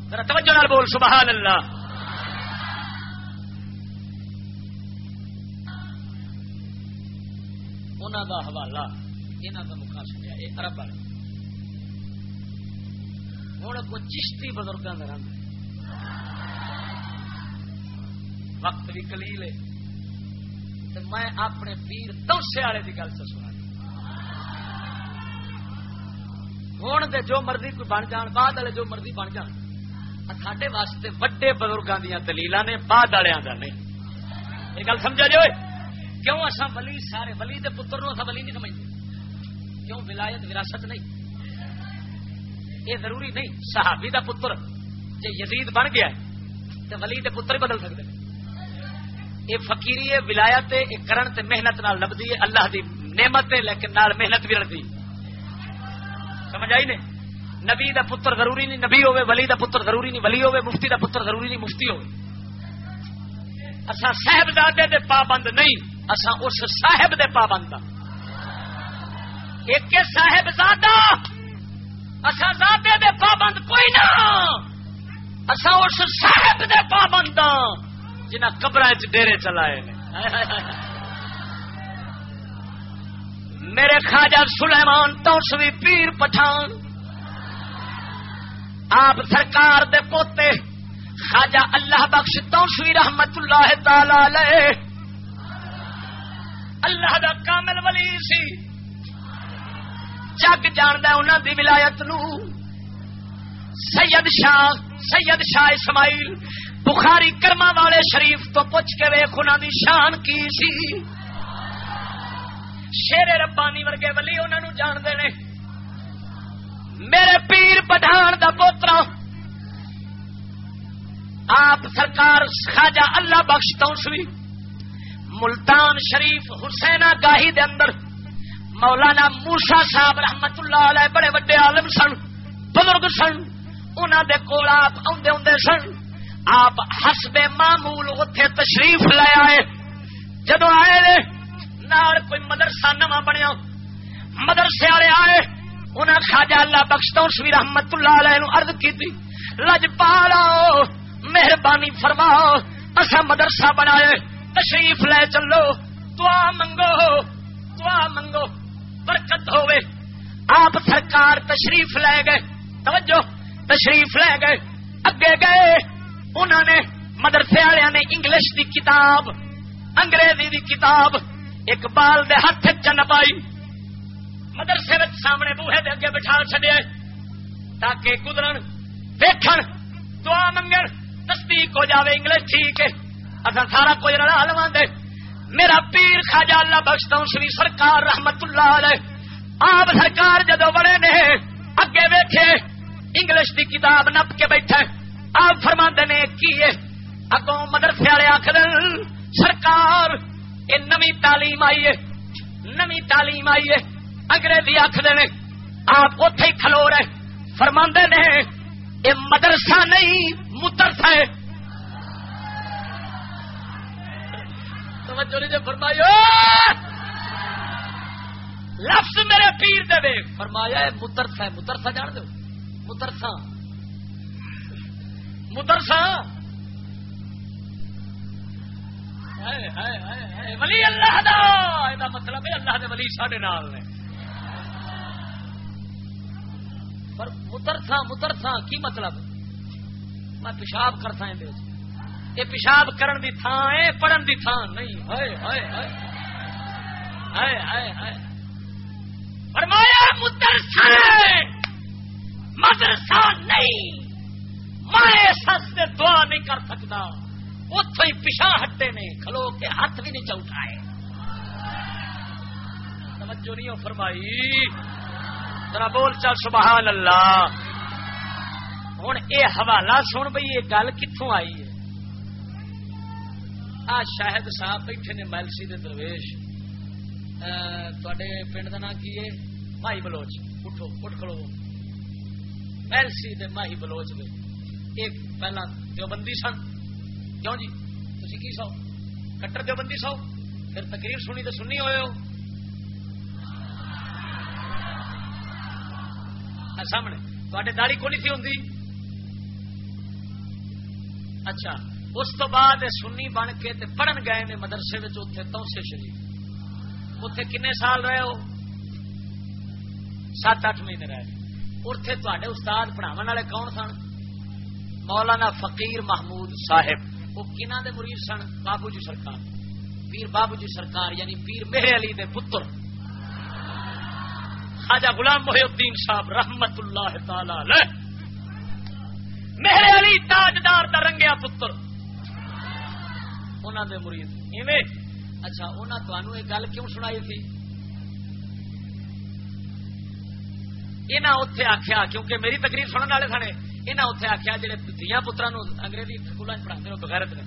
ذرا توجہ نال بول، سبحان اللہ۔ انہوں دا حوالہ یہاں کا مکھا سنیا یہ ارب والا ہوں کو چشتی بزرگوں کا رنگ وقت بھی کلیل ہے۔ میں اپنے پیر توسے والے کی گل سے سنا ہوں دے جو مرضی کوئی بن جان، بعد والے جو مرضی بن جان۔ سڈے واسطے وڈے بزرگوں دیا دلیل نے، بعد والوں کا نہیں یہ گل سمجھا جو کیوں اصا ولی، سارے ولی دے پتر نو اصا ولی نہیں سمجھتے کیوں ولایت وراثت نہیں؟ یہ ضروری نہیں، صحابی دا پتر۔ جی یزید بن گیا تو ولی دے پتر بدل سکتے ہیں۔ یہ فقیری ہے، ولایت ہے کرن تے محنت نال لبدی ہے۔ اللہ دی نعمت ہے، لیکن نال محنت بھی رکھتی سمجھ آئی نے؟ نبی دا پتر ضروری نہیں، نبی ہوے ولی دا پتر ضروری نہیں، ولی ہوے مفتی دا پتر ضروری نہیں، مفتی ہوے اصا صاحبزادے دے پابند نہیں اصا اس صاحب دے پابند ہاں۔ ایک صاحبزادہ۔ اصا زادے دے پابند کوئی نہ۔ اصا اس صاحب دے پابند ہاں، جنہ قبر ڈیرے چلائے نے۔ میرے خواجہ سلیمان توسوی پیر پٹھان۔ آپ سرکار دے پوتے، خواجہ اللہ بخش توسوی رحمت اللہ تعالی اللہ دا کامل ولی سی۔ جگ جاند انہوں دی ولایت نو۔ سید شاہ سید شاہ اسماعیل، بخاری کرما والے شریف تو پوچھ کے ویخ انہوں دی شان کی سی۔ شیر ربانی ورگے ولی انہوں جانتے نے۔ میرے پیر پٹھان دا پوترا، آپ سرکار خواجہ اللہ بخش تو سوی ملتان شریف حسین گاہی دے اندر مولانا موسا صاحب رحمت اللہ علیہ بڑے بڑے عالم سن، بزرگ سن انہوں دے کول آپ آدھے آدھے سن۔ آپ ہسبے معمول اتے تشریف لے آئے۔ جدو آئے نال کوئی مدرسہ نواں بنیا۔ مدرسے والے آئے انہیں خاجا اللہ بخشتوں سوی رحمت اللہ علیہ نو ارد کی تھی لج پالا مہربانی فرماؤ اصا مدرسہ بنائے، تشریف لے چلو، دعا منگو دعا منگو۔ برکت ہوئے۔ آپ سرکار تشریف لے گئے۔ توجہ، تشریف لے گئے۔ اگے گئے۔ انہوں نے مدرسے والے نے انگلش دی کتاب، انگریزی دی کتاب، اقبال دے ہاتھ چن پائی مدرسے سامنے بوہے دے اگے بٹھا چڈیا تاکہ گزرن دیکھن دعا منگن، تصدیق ہو جاوے انگلش، ٹھیک ہے۔ اصا سارا کچھ رلا لوا دے۔ میرا پیر خاجا اللہ بخش شری سرکار رحمت اللہ علیہ۔ آپ سرکار جدو بڑے نے، اگے بیٹھے انگلش دی کتاب نپ کے بیٹھے۔ آپ فرما نے، کی اگوں مدرسے والے آخر سرکار یہ نمی تعلیم آئی ہے۔ نمی تعلیم آئی ہے۔ انگریزی آخر نے آپ اتے ہی کھلو رہے۔ فرما نے یہ مدرسہ نہیں، مدرسہ ہے۔ توجہ نہیں دے فرمائی لفظ میرے پیر دے فرمایا مترسا مترسا جان دو. مترسا مترسا ولی اللہ دا. یہ مطلب ہے اللہ دے ولی سڈے نال نے. پر مترسا مترسا کی مطلب؟ میں پیشاب کرتا ہوں یہ پیشاب کرن دی تھان ہے، پڑھن دی تھان نہیں۔ ہائے ہائے ہائے۔ ہائے ہائے فرمایا، مدرسہ مدرسہ نہیں۔ میں سس سے دعا نہیں کر سکتا۔ اتو ہی پیشا ہٹے نے۔ کھلو کے ہاتھ بھی نہیں چوٹائے۔ توجہ نہیں ہو فرمائی۔ ذرا بول چل، سبحان اللہ۔ ہوں یہ حوالہ سن بھائی یہ گل کتوں آئی ہے؟ آ شاہد صاحب بیٹھے نے میلسی دے درویش تے پنڈ کا نام کی ہے ماہی بلوچ اٹھو اٹھ کھڑو میلسی دے ماہی بلوچ دے ایک پہلا دیوبندی سن کیوں جی تھی کی سو کٹر دیوبندی سو پھر تقریر سنی تو سننی ہوئے ہو سامنے تے داڑی کونی تھی ہوں اچھا اس تو بعد سنی بن کے تے پڑھن گئے نے مدرسے اتنے توسے شریف۔ اتے کنے سال رہے ہو؟ سات اٹھ مہینے رہے۔ اتے تے استاد پڑھاو والے کون سن؟ مولانا فقیر محمود صاحب۔ وہ کنہ دے مریض سن؟ بابو جی سرکار۔ پیر بابو جی سرکار یعنی پیر میرے علی دے پتر۔ خواجہ غلام محی الدین صاحب رحمت اللہ تعالی میرے علی تاجدار دا رنگیا پتر۔ انہوں دے مرید ایویں اچھا انہوں تمہوں یہ گل کیوں سنائی تھی یہاں اتے آخیا کیونکہ میری تقریر سننے والے سنے یہاں اتنے آخیا جہے دیا پترا انگریزی سکولوں پڑھاتے ہیں بغیرت نے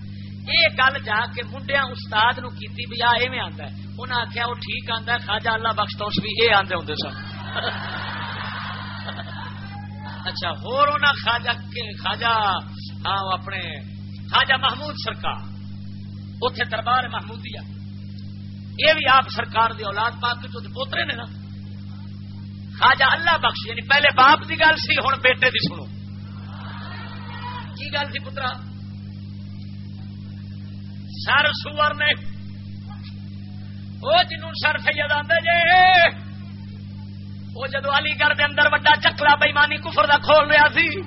یہ گل جا کے منڈیا استاد نو کی بھی آ ایویں آتا ہے انہیں آخیا وہ ٹھیک آتا ہے خاجا اللہ بخش تو بھی یہ آدھے ہوں سن اچھا ہور خاجا خاجا ہاں اپنے خاجا محمود سرکار اتے دربار محمودی یہ بھی آپ سرکار دی اولاد پاک کے پوترے نے نا۔ خاجا اللہ بخش یعنی پہلے باپ دی گل سی ہوں بیٹے دی سنو۔ کی گل سی پترا؟ سر سور نے۔ وہ جنوں سر سید آدھے جے وہ جدو علی گڑھ اندر وڈا چکلا بےمانی کفر دا کھول رہا سی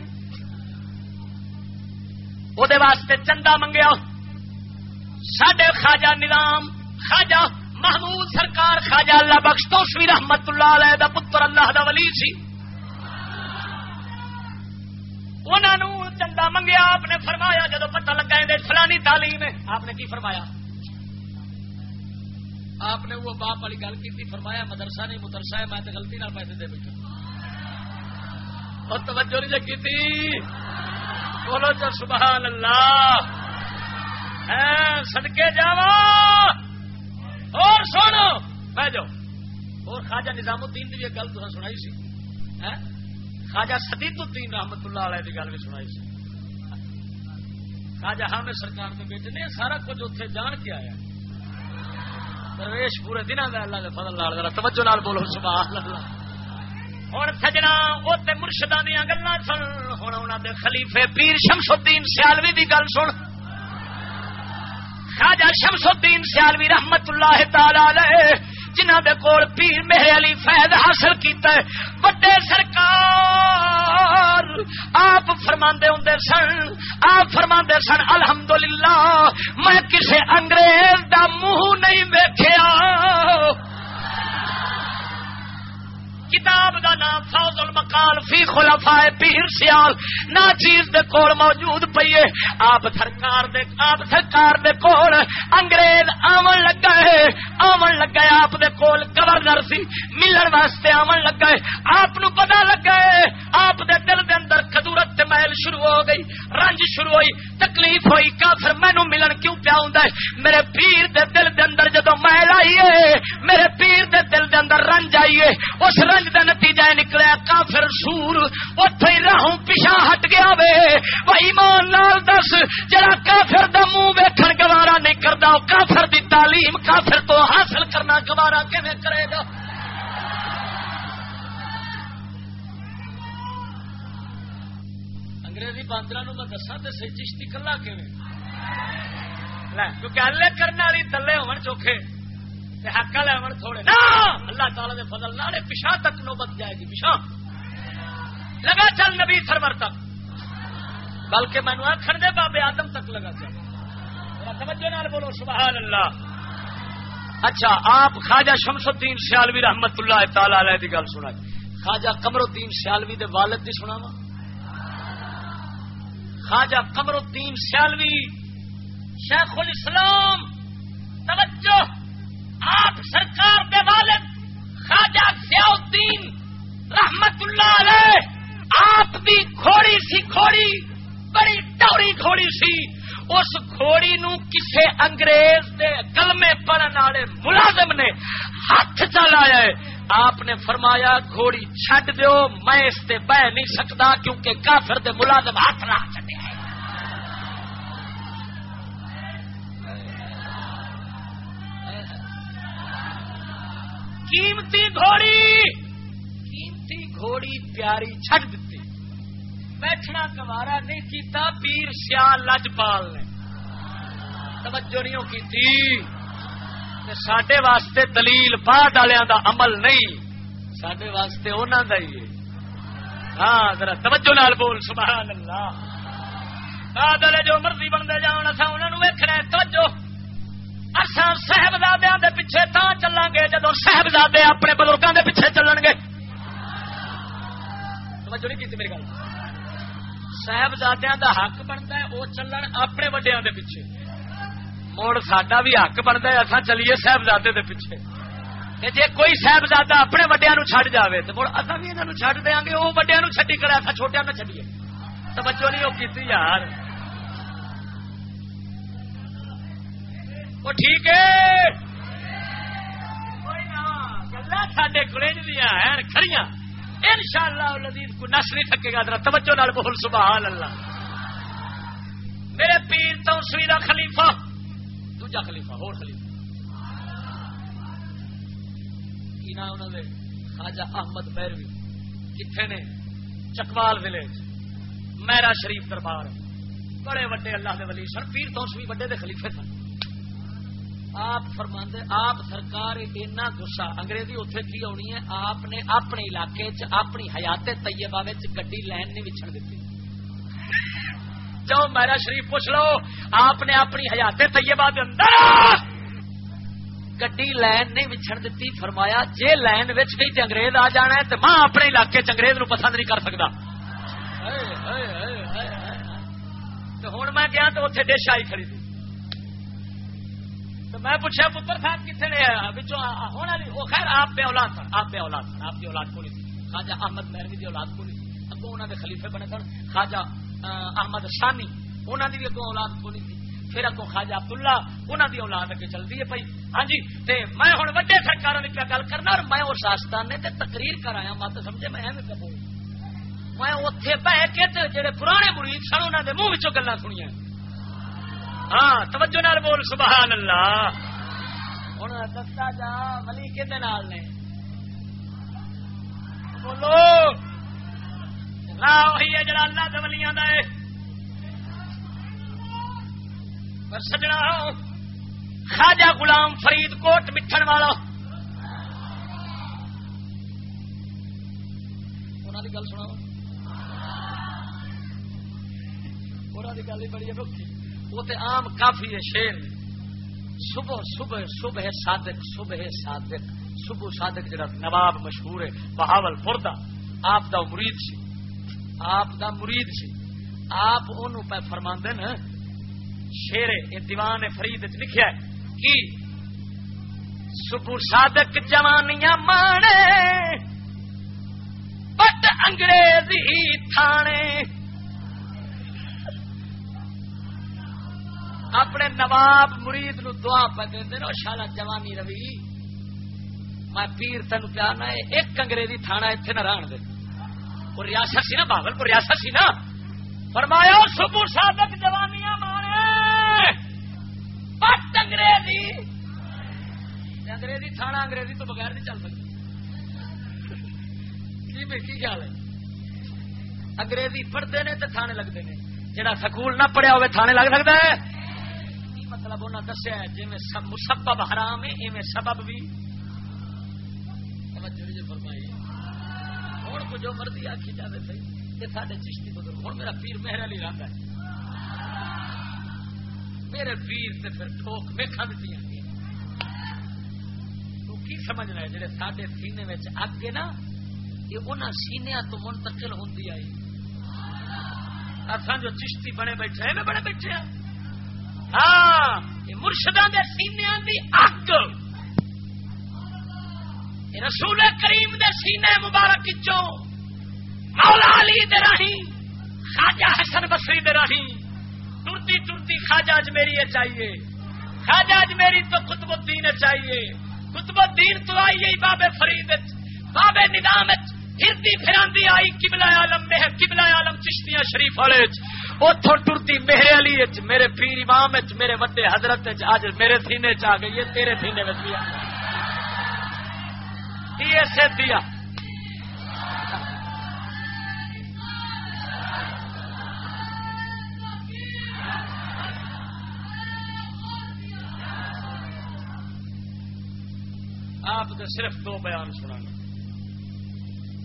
وہ واسطے چندہ منگیا۔ سڈے خواجہ نظام، خواجہ محمود سرکار، خواجہ اللہ بخش تو رحمت اللہ علیہ دا پتر اللہ دا ولی سی۔ انہوں چندہ منگیا، آپ نے فرمایا جدو پتہ لگا فلانی تعلیم ہے، آپ نے کی فرمایا؟ آپ نے وہ باپ والی گل کی فرمایا، مدرسہ نہیں، مدرسہ ہے، میں تو گلتی نہ پیسے دے بیٹھا۔ اور توجہ نہیں لگی تھی۔ بولو تو سبحان اللہ۔ سدکے جا اور سنو بہ جاؤ۔ اور خواجہ نظام الدین کی گل تو سنائی سی۔ خواجہ سدید الدین رحمت اللہ علیہ کی گل بھی سنائی سی۔ خواجہ حامد سرکار کے بیٹے نے سارا کچھ اتنے جان کے آیا۔ پرویش پورے دن اللہ کے فضل لال توجہ لال بولو، سبحان اللہ۔ ہوں سجنا وہ مرشدہ دیا گلا سن۔ ہوں انہوں نے خلیفے پیر شمس الدین سیالوی کی گل سن۔ خواجہ شمس الدین سیالوی رحمت اللہ تعالی جنہ دے کول پیر میرے علی فیض حاصل کیتا ہے بڑے سرکار! آپ فرما ہوں سن، آپ فرما سن، الحمدللہ، میں کسے انگریز دا منہ نہیں ویکھیا۔ کتاب دا نام فوز المقال فی خلفاء پیر سیال نا چیز دے کول موجود پئیے آپ سرکار دے، آپ سرکار دے کول انگریز آون لگا ہے۔ آون لگا ہے، آپ دے کول گورنر سی۔ ملن واسطے آون لگا ہے۔ آپ نو پتہ لگا ہے، آپ دے دل دے اندر کدورت تے محل شروع ہو گئی۔ رنج شروع ہوئی، تکلیف ہوئی۔ کافر مینوں ملن کیوں پیا ہوندا ہے؟ میرے پیر دے دل دے اندر جدوں محل آئی ہے، میرے پیر دے دل دے اندر رنج آئی ہے۔ اس رنج جنگ دا نتیجہ نکلیا، کافر سور اتے راہوں پیچھا ہٹ گیا وے۔ بھائی مان لال دس، جڑا کافر دا منہ ویکھن گوارا نہیں کرتا کافر دی تعلیم کافر تو حاصل کرنا گوارا کیویں کرے گا؟ انگریزی باندر میں دسا تو سی چشتی کلا کیویں؟ کیونکہ اللہ کرنے والی تلے ہو چوکھے۔ حق والے امن تھوڑے۔ نا اللہ تعالی دے فضل نہ پچھا تک نوبت جائے گی پچھا لگا چل نبی سرور تک۔ بلکہ مینو آخر دے بابے آدم تک لگا چل۔ توجہ نال بولو سبحان اللہ۔ اچھا آپ خواجہ شمس الدین سیالوی رحمت اللہ تعالی علیہ دی گل سنا خواجہ قمر الدین سیالوی دے والد دی سنا خواجہ قمر الدین سیالوی شیخ الاسلام توجہ! آپ سرکار دے والد خواجہ ضیاء الدین رحمت اللہ علیہ، آپ دی کھوڑی سی کھوڑی بڑی ٹوری کھوڑی سی، اس کھوڑی نو کسے انگریز دے کلمے پڑھن والے ملازم نے ہاتھ چلایا ہے۔ آپ نے فرمایا، گھوڑی چھڈ دیو، میں اس سے بہ نہیں سکتا کیونکہ کافر دے ملازم ہاتھ نہ چڑے قیمتی گھوڑی قیمتی گھوڑی پیاری چھٹ دیتی بیٹھنا گوارا نہیں کیتا پیر سیال لجپال نے توجہ نہیں کی سڈے واسطے دلیل بعد والوں دا عمل نہیں سڈے واسطے انہوں کا ہی ہے ہاں ذرا توجہ نال بول سبحان اللہ بادل جو مرضی بنتے جان اصا انہوں ویکنا توجہ اصا صاحبزادے پیچھے تا چلیں گے جدو صاحبزادے اپنے بزرگوں کے پیچھے چلن گے توجہ نہیں کی میری گل۔ صاحبزادیا کا حق بنتا ہے وہ چلن اپنے وڈیا کے پیچھے۔ مڑ سڈا بھی حق بنتا ہے اصا چلیے صاحبزادے کے پیچھے۔ جی کوئی صاحبزادہ اپنے وڈیا نو چڈ جائے تو مڑ اصا بھی یہاں چڈ دیا گے وہ وڈیا نو چڈی کرے اصا چھوٹیا نہ چڈیے توجہ نہیں وہ کی یار۔ وہ ٹھیک ہے؟ گلا سڈے کلج جی دیا ہیں، کھڑیاں۔ ان شاء اللہ لذیذ کو نس نہیں تھکے گا توجہ نال بول سبحان اللہ میرے پیر تو سویرا خلیفہ، دوجا خلیفہ ہو خلیفہ۔ کی نام انہوں نے خواجہ احمد بیروی۔ کتنے نے؟ چکوال ولیج۔ میرا شریف دربار۔ بڑے وڈے اللہ دے ولی سن، پیر تو سوی وڈے دے خلیفے سن۔ آپ فرما آپ سرکار اینا گسا انگریزی اتنے کی آنی ہے؟ آپ نے اپنے علاقے چ اپنی حیات طیبہ گڈی لین نہیں وچھن دیتی۔ جو میرا شریف پوچھ لو آپ نے اپنی حیات طیبہ دے اندر گڈی لین نہیں وچھن دیتی فرمایا جے لین وچ گئی تے انگریز آ جانا ہے تے ماں اپنے علاقے چ انگریز نو پسند نہیں کر سکتا ہوں میں گیا تو اتنے ڈش آئی کھڑی تھی۔ تو میں پوچھا پتر صاحب کتنے ہونے والی وہ خیر آپ بے اولاد سن، آپ بے اولاد سن، آپ کی اولاد کو نہیں تھی خواجہ احمد مہروی کی اولاد کو نہیں تھی اگوں انہوں نے خلیفے بنے سن، خواجہ احمد شانی انہوں نے بھی اگوں اولاد کو نہیں تھی پھر اگوں خواجہ عبداللہ انہوں کی اولاد اگے چلتی ہے پی ہاں جی تے میں ہوں وڈے سرکار نے کیا گل کرنا اور میں اس آستانے تے تقریر کرایا ہاں، مت سمجھے، میں ایویں کروں میں اتے بہ کے جڑے پرانے مرید سن انہوں نے منہ گلا سنیا ہاں توجہ نال بول، سبحان اللہ۔ ہوں، دستا جا ملی کہ نے؟ بولو۔ وہی ہے جڑا اللہ دلیاں سجنا خاجا غلام فرید کوٹ مٹھن والا۔ انہوں کی گل سنا انہوں کی گل ہی بڑی ہے وہ تو عام کافی ہے شیر۔ صبح صبح صبح صادق صبح صادق۔ صبح صادق جڑا نواب مشہور ہے، بہاول پور دا آپ دا مرید سی۔ آپ دا مرید سی۔ آپ ان پہ فرما نا، شیر دیوان فرید لکھا ہے کہ صبح صادق جوانیاں مانے، بٹ انگریزی تھانے۔ اپنے نواب مرید نو دعا پہ دے شالا جوانی روی۔ میں پیر تین پیارنا ایک انگریزی تھانا اتنے نہ رہن دے۔ وہ ریاست سی نا باغل کو ریاست سی نا۔ فرمایا سبو سابق جوانیاں مارے۔ پٹ انگریزی۔ انگریزی تھانا انگریزی تو بغیر نہیں چل سکتی۔ کی خیال ہے؟ انگریزی پڑھتے ہیں تو تھانے لگتے ہیں جہاں سکول نہ پڑھیا ہوئے تھانے لگ سکتا ہے۔ مطلب انہیں دسیا جی مسبب حرام ہے ایویں سبب بھی۔ ہوں کو جو مرضی آخی جائے سی یہ سارے چشتی بزرگ ہوں میرا پیر مہر علی رنگ ہے۔ میرے پیر سے پھر ٹھوک میکھا دیتی تو کی سمجھنا ہے، جڑے سارے سینے میں اگ نا، یہ انہوں سینیا تو منتقل ہوں آئی۔ اصل جو چشتی بنے بیٹھے ہیں بڑے بیٹھے ہیں ہاں مرشدہ دے سینے دی اگ۔ رسول کریم دے سینے مبارک چو مولا علی دے راہی، خواجہ حسن بسری دے راہی۔ ٹرتی ٹرتی خواجہ اج اجمیری چاہیے۔ خواجہ اجمیری تو قطب الدین چاہیے۔ قطب الدین تو آئیے بابے فرید بابے نظام ہردی پھراندی آئی کبلا عالم میں کبلا عالم چشتیاں شریف والے اتوں ٹرتی میرے علی میرے پیر امام میرے وڈے حضرت اج میرے سینے چ آ گئی ہے، تیرے سینے میں دیا دیا آپ کو صرف دو بیان سنانا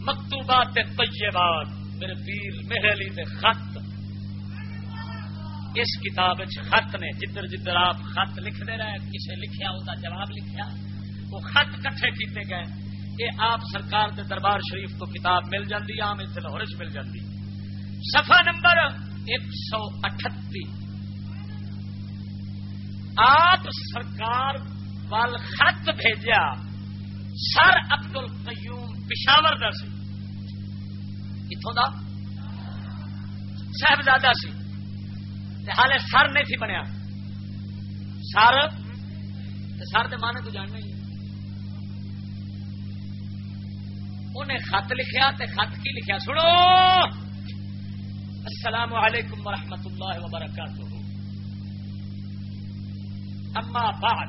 مکتوبات طیبات، میرے پیر، میرے علی دے خط۔ اس کتاب خط نے، جدھر جدھر آپ خط لکھتے رہے، کسے لکھیا وہ جواب لکھیا، وہ خط کٹھے کیتے گئے۔ یہ آپ سرکار دے دربار شریف تو کتاب مل جاتی آم اتنے لاہور مل جاتی سفا نمبر ایک سو اٹھتی آپ سرکار وال خط بھیجا سر ابدل قیوم پشاور دا سی۔ کتوں کا صاحبزادہ سی۔ حالے سر نہیں سی بنیا۔ سر؟ سر تو مانے تو جاننا ہی۔ انہیں خط لکھیا تے خط کی لکھیا؟ سنو۔ السلام علیکم ورحمۃ اللہ وبرکاتہ۔ اما بعد،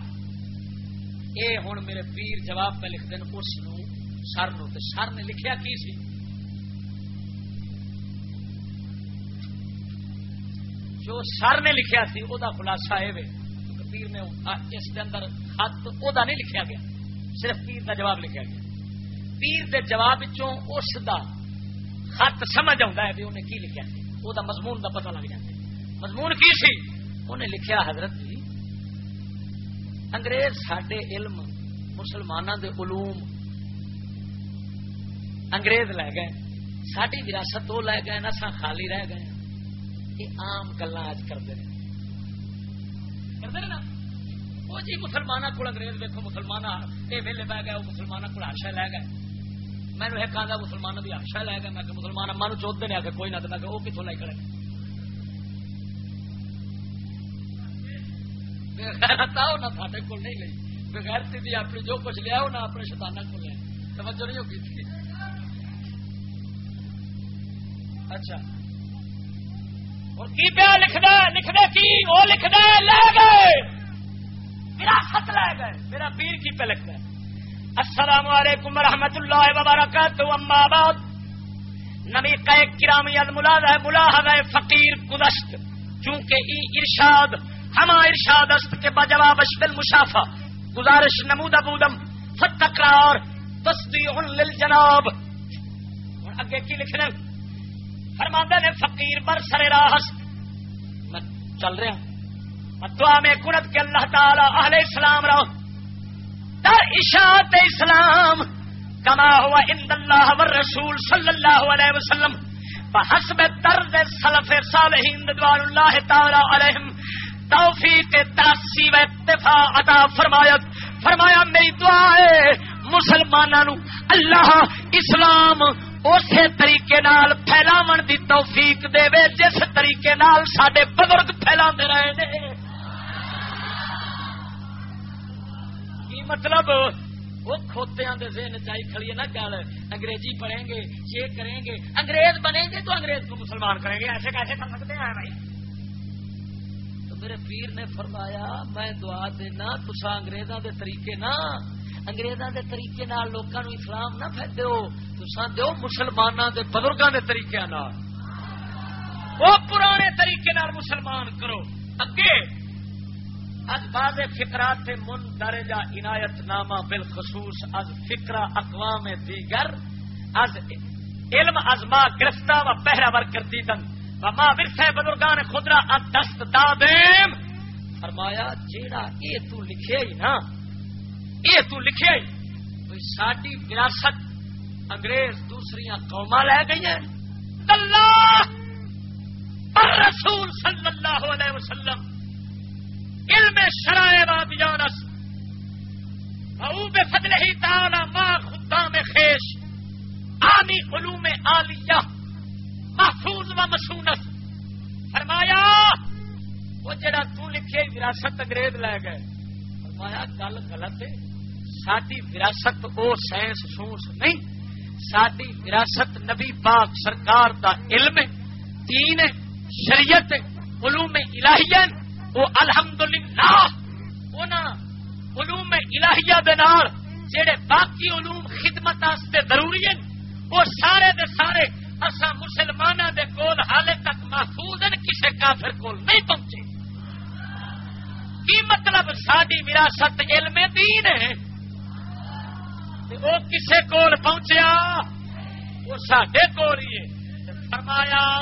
اے ہوں میرے پیر جواب پہ لکھ دین اس سر نو۔ تے سر نے لکھیا کی سی؟ جو سر نے لکھیا سی، او دا خلاصہ ہے پیر نے اس کے اندر خط، او دا نہیں لکھیا گیا۔ صرف پیر دا جواب لکھیا گیا۔ پیر دے جواب اس دا خط سمجھ آتا ہے بھی انہیں کی لکھا سی۔ وہ مضمون دا پتہ لگ جاتا ہے مضمون کی سی؟ انہیں لکھیا حضرت جی انگریز سڈے علم مسلمانوں دے علوم انگریز لے گئے۔ ساری وراثت وہ لے گئے نسا خالی رہ گئے۔ یہ آم گلا اج کرتے ہیں۔ نا وہ جی مسلمانوں کو انگریز دیکھو مسلمان یہ ویلے بہ گئے، وہ مسلمانوں کو آشا لے گئے۔ میں نے ایک آدھا مسلمان بھی آشا لے گیا میں کہ مسلمان اما نو چوتھے نے آ کے کوئی نہ میں وہ کتوں لے کر سارے کو نہیں گئی بغیر سی اپنی جو کچھ لیا وہ نہ اپنے شتانہ کو لیا۔ توجہ نہیں ہوگی اچھا۔ اور کی پیا لکھنا لکھنا کی؟ وہ لکھنا لے گئے۔ میرا خط لے گئے۔ میرا پیر کی پہ لکھنا السلام علیکم ورحمۃ اللہ وبرکاتہ۔ اما بعد، نبی قیق کرامی از ہے ملاحظ ہے فقیر گزشت۔ چونکہ ای ارشاد، ہما ارشاد است کے بجواب اشبل مشافہ، گزارش نمود بودم۔ فتقرار تصدیع للجناب۔ اگے کی لکھنے؟ فرماندہ نے، فقیر بر سر راہس. میں چل رہا دعا میں کنت کے اللہ تعالی اہل اسلام رہو۔ در اشاعت اسلام کما ہوا اند اللہ والرسول صلی اللہ علیہ وسلم۔ بحسب درد سلف صالحین دوار اللہ تعالی علیہم۔ توفیق تاسی و اتفاع عطا فرمایت فرمایا، میری دعا ہے مسلمانوں اللہ اسلام اسی طریقے نال پھیلاو دی توفیق دے وے، جس طریقے نال سڈے بزرگ پھیلا رہے ہیں کی مطلب؟ وہ کھوتیا ذہن چاہی کھڑی ہے نا گل انگریزی پڑھیں گے یہ کریں گے، انگریز بنیں گے تو انگریز کو مسلمان کریں گے، ایسے کیسے کر سکتے ہیں بھائی؟ تو میرے پیر نے فرمایا، میں دعا دینا تسا انگریزوں دے طریقے نہ انگریزوں دے طریقے لوگوں اسلام نہ پھیل دو دو مسلمانوں کے بزرگوں کے طریقے وہ پرانے طریقے مسلمان کرو۔ اگے از بعض فکرات من درجہ عنایت نامہ بالخصوص از فکرا اقوام دیگر از علم ازما گرفتہ و پہرا ور کر دیدن و ما ورثہ بزرگان خدرا دست دادیم۔ فرمایا، جیڑا اے تو لکھے ہی نا اے تو لکھے ہی ساری وراثت انگریز دوسری قوما لے گئی ہیں۔ پر رسول صلی اللہ علیہ وسلم۔ علم شرائع بادیانس او بے فضل ہی تعالی ما خدا میں خیش۔ آنی علوم آلیہ محفوظ و مسونس فرمایا، وہ جڑا تو لکھے وراثت انگریز لے گئے۔ فرمایا، گل غلط ہے۔ ساری وراثت او سائنس سونس نہیں ساری وراثت نبی پاک سرکار دا علم دین شریعت علوم الہیہ وہ الحمدللہ انہاں علوم الہیہ دے نال جڑے باقی علوم خدمت واسطے ضروری ہیں وہ سارے دے سارے اسا مسلمانوں دے کول حالے تک محفوظ ہیں، کسے کافر کول نہیں پہنچے۔ کی مطلب ساری وراثت علم دین ہے؟ وہ کسے کول پہنچیا؟ وہ سڈے کو رہی ہے۔ فرمایا،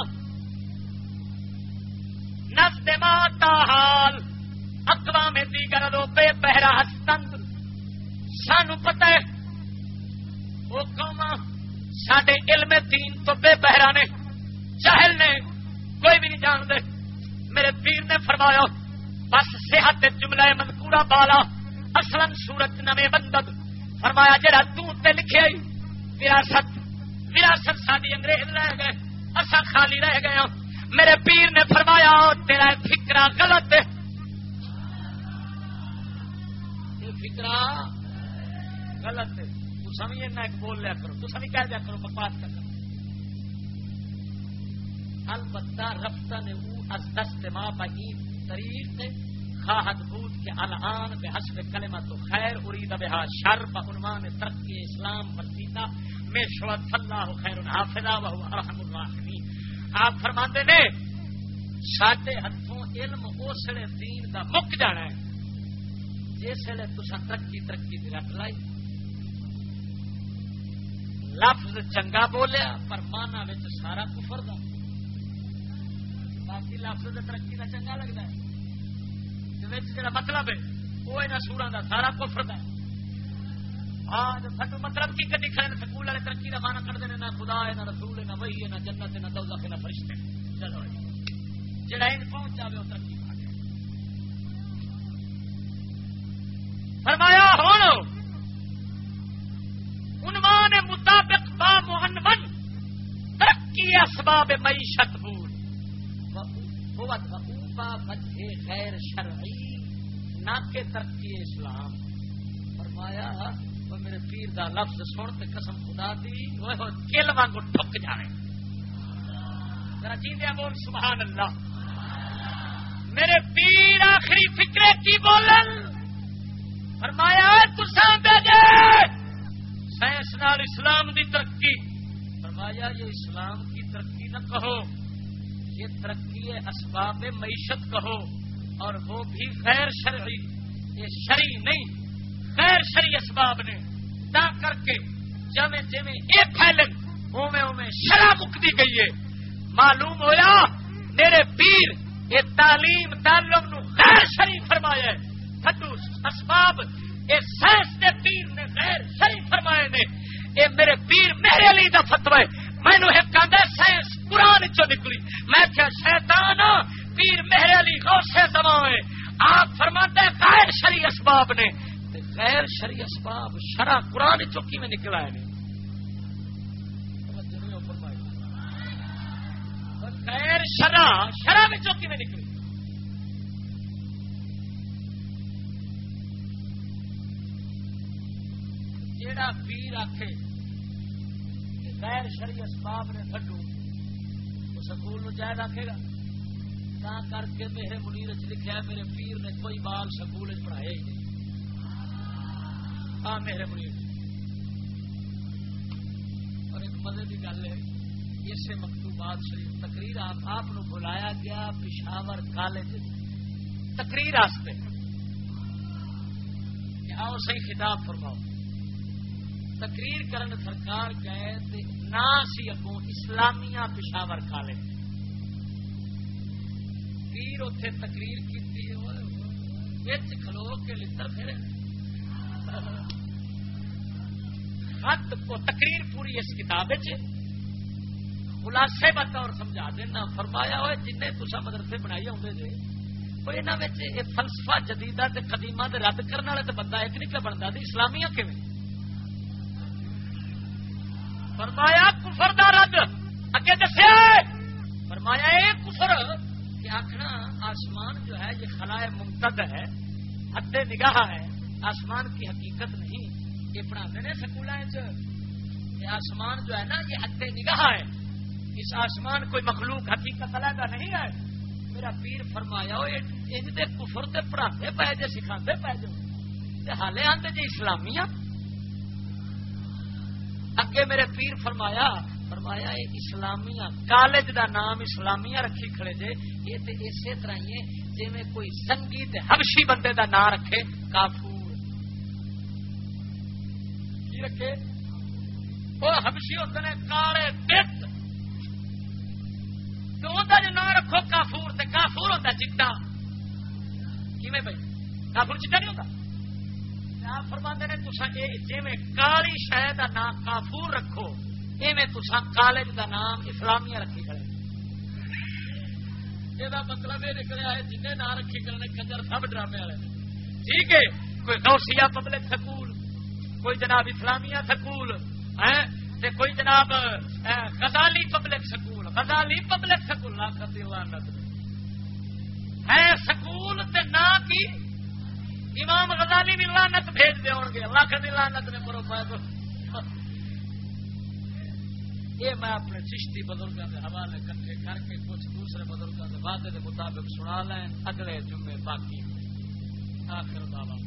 نس ماتا حال، اقوام دیگر دو بے بہرا ہستند۔ سانو پتہ ہے وہ قوم سڈے علم دین تو بے بہرا نے چہل نے، کوئی بھی نہیں جانتے۔ میرے پیر نے فرمایا، بس صحت جملہ منکورا بالا اصل سورت نمے بندد فرمایا، جڑا تے لکھے وراثت وراثت ساری انگریز لے گئے اصا خالی رہ گئے ہوں میرے پیر نے فرمایا تیرا فکرا غلط ہے. فکرا غلط ہے۔ تو سمجھے ایک بول لیا کرو تو سمجھ کہہ دیا کرو، بکواس کر البتہ رفتہ نے وہ از دست ماں بہی طریق خواہد بود کے الان بے حسب کلمہ تو خیر ارید بہا شر عنوان ترقی اسلام بسیتا میں شوت اللہ خیر الحافظہ وہ ارحم الراحمین۔ آپ فرما نے سڈے ہاتھوں علم اسلے دین دا مک جانا ہے۔ جس ویلے تصا ترقی ترقی کی رکھ لائی۔ لفظ چنگا بولیا، پر مانا سارا کفر دا۔ باقی لفظ ترقی کا چنگا لگتا ہے۔ جا مطلب ہے وہ یہاں سورا کا سارا کفر دا مطلب کی کدی کھڑے سکول والے ترقی کا مانا کرتے ہیں نہ خدا ہے نہ رسول ہے نہ وہی ہے نہ جنت ہے نہ دولت ہے نہ فرشتے چلو جڑا ان پہنچ جائے وہ ترقی فرمایا ہوں عنوان مطابق با موہن ترقی اسباب معیشت بول خیر شرعی نہ کہ ترقی اسلام۔ فرمایا میرے پیر دا لفظ سن تے قسم خدا دی کل وانگو ٹھک جائے ذرا جی دیا بول، سبحان اللہ۔ میرے پیر آخری فکرے کی بولن؟ فرمایا تسان سائنس نال اسلام دی ترقی۔ فرمایا، یہ اسلام کی ترقی نہ کہو، یہ ترقی اسباب معیشت کہو۔ اور وہ بھی غیر شرعی، یہ شرعی نہیں، غیر شری اسباب نے تا کر کے جمے جمے یہ پھیلن اوے اوے شرح مکتی گئی ہے۔ معلوم ہویا، میرے پیر، یہ تعلیم، تعلم نو غیر شری فرمایا تھڈو اسباب، یہ سائنس کے پیر نے غیر شری فرمائے نے۔ یہ میرے پیر میرے لیے دا فتوا ہے۔ مینو ایک آدھا سائنس قرآن چو نکلی۔ میں کیا شیطان پیر میرے علی غوث زمان آپ فرماتے غیر شری اسباب نے۔ غیر شری اسباب شرح قرآن چوکی میں نکل آئے غیر شرح شرح میں چوکی میں نکلی؟ جیڑا پیر آخے غیر شری اسباب نے کھڈو تو سکول جائز آخے گا؟ کر کے میرے منیر لکھا میرے پیر نے کوئی بال سکول پڑھایا ہی نہیں۔ ہاں میرے منیر۔ اور ایک مزے کی گل ہے، اسے مکتوبات شریف تقریر آپ بلایا گیا پشاور کالج تقریر آؤ صحیح خطاب فرماؤ۔ تقریر کرن سرکار گئے نہ سی اگوں اسلامیہ پشاور کالج۔ پیر اتے تقریر کی کھلو کے لڑ پھر۔ خط کو تقریر پوری اس کتاب خلاصے بطور سمجھا دینا، فرمایا ہوئے جن تصا مدرسے بنائی آدھے جی وہ یہاں فلسفہ جدیدہ تے قدیمہ دے رد کرنے والے تو بندہ ایک نہیں کیا بنتا اسلامیہ کیون فرمایا، کفر دا رد، اگے دسیا۔ فرمایا یہ کفر آسمان جو ہے، یہ خلائے ممتد ہے، حد نگاہ ہے، آسمان کی حقیقت نہیں۔ یہ پڑھاتے ہیں سکول آسمان جو ہے نا، یہ حد نگاہ ہے۔ اس آسمان کوئی مخلوق حقیقت علیحدہ نہیں ہے۔ میرا پیر فرمایا دے کفر تے پڑھاتے پے جے سکھاتے پے جو حالے آتے جی اسلامیہ اگے میرے پیر فرمایا فرمایا یہ اسلامیہ، کالج دا نام اسلامیہ رکھی کھڑے جے، یہ تے اسی طرح ہی جی میں کوئی سنگیت حبشی بندے دا نام رکھے، کافور۔ کی رکھے؟ وہ ہبشی ہوتے ہیں، کالے دت تو انہوں جو نام رکھو، کافور تو کافور ہوتا چٹا کیویں بھائی؟ کافور چٹا نہیں ہوتا؟ فرما نے تسا جی کالی شہ کا نام کافور رکھو ایویں تسا کالج کا نام اسلامیہ رکھی کھڑے یہ مطلب یہ نکلیا ہے جن نام رکھی کرنے کنجر سب ڈرامے والے ٹھیک ہے، کوئی غوثیہ پبلک سکول کوئی جناب اسلامیہ سکول کوئی جناب Ghazali public school Ghazali public school نہ کرتی لانت ہے سکول تے نہ کی، امام غزالی بھی لانت بھیج دے ہو گے۔ لاکھ دی لانت نے کرو پائے یہ میں اپنے چشتی بزرگوں کے حوالے کٹھے کر کے کچھ دوسرے بزرگوں کے وعدے کے مطابق سنا لیں، اگلے جمعے باقی۔ آخر دعوی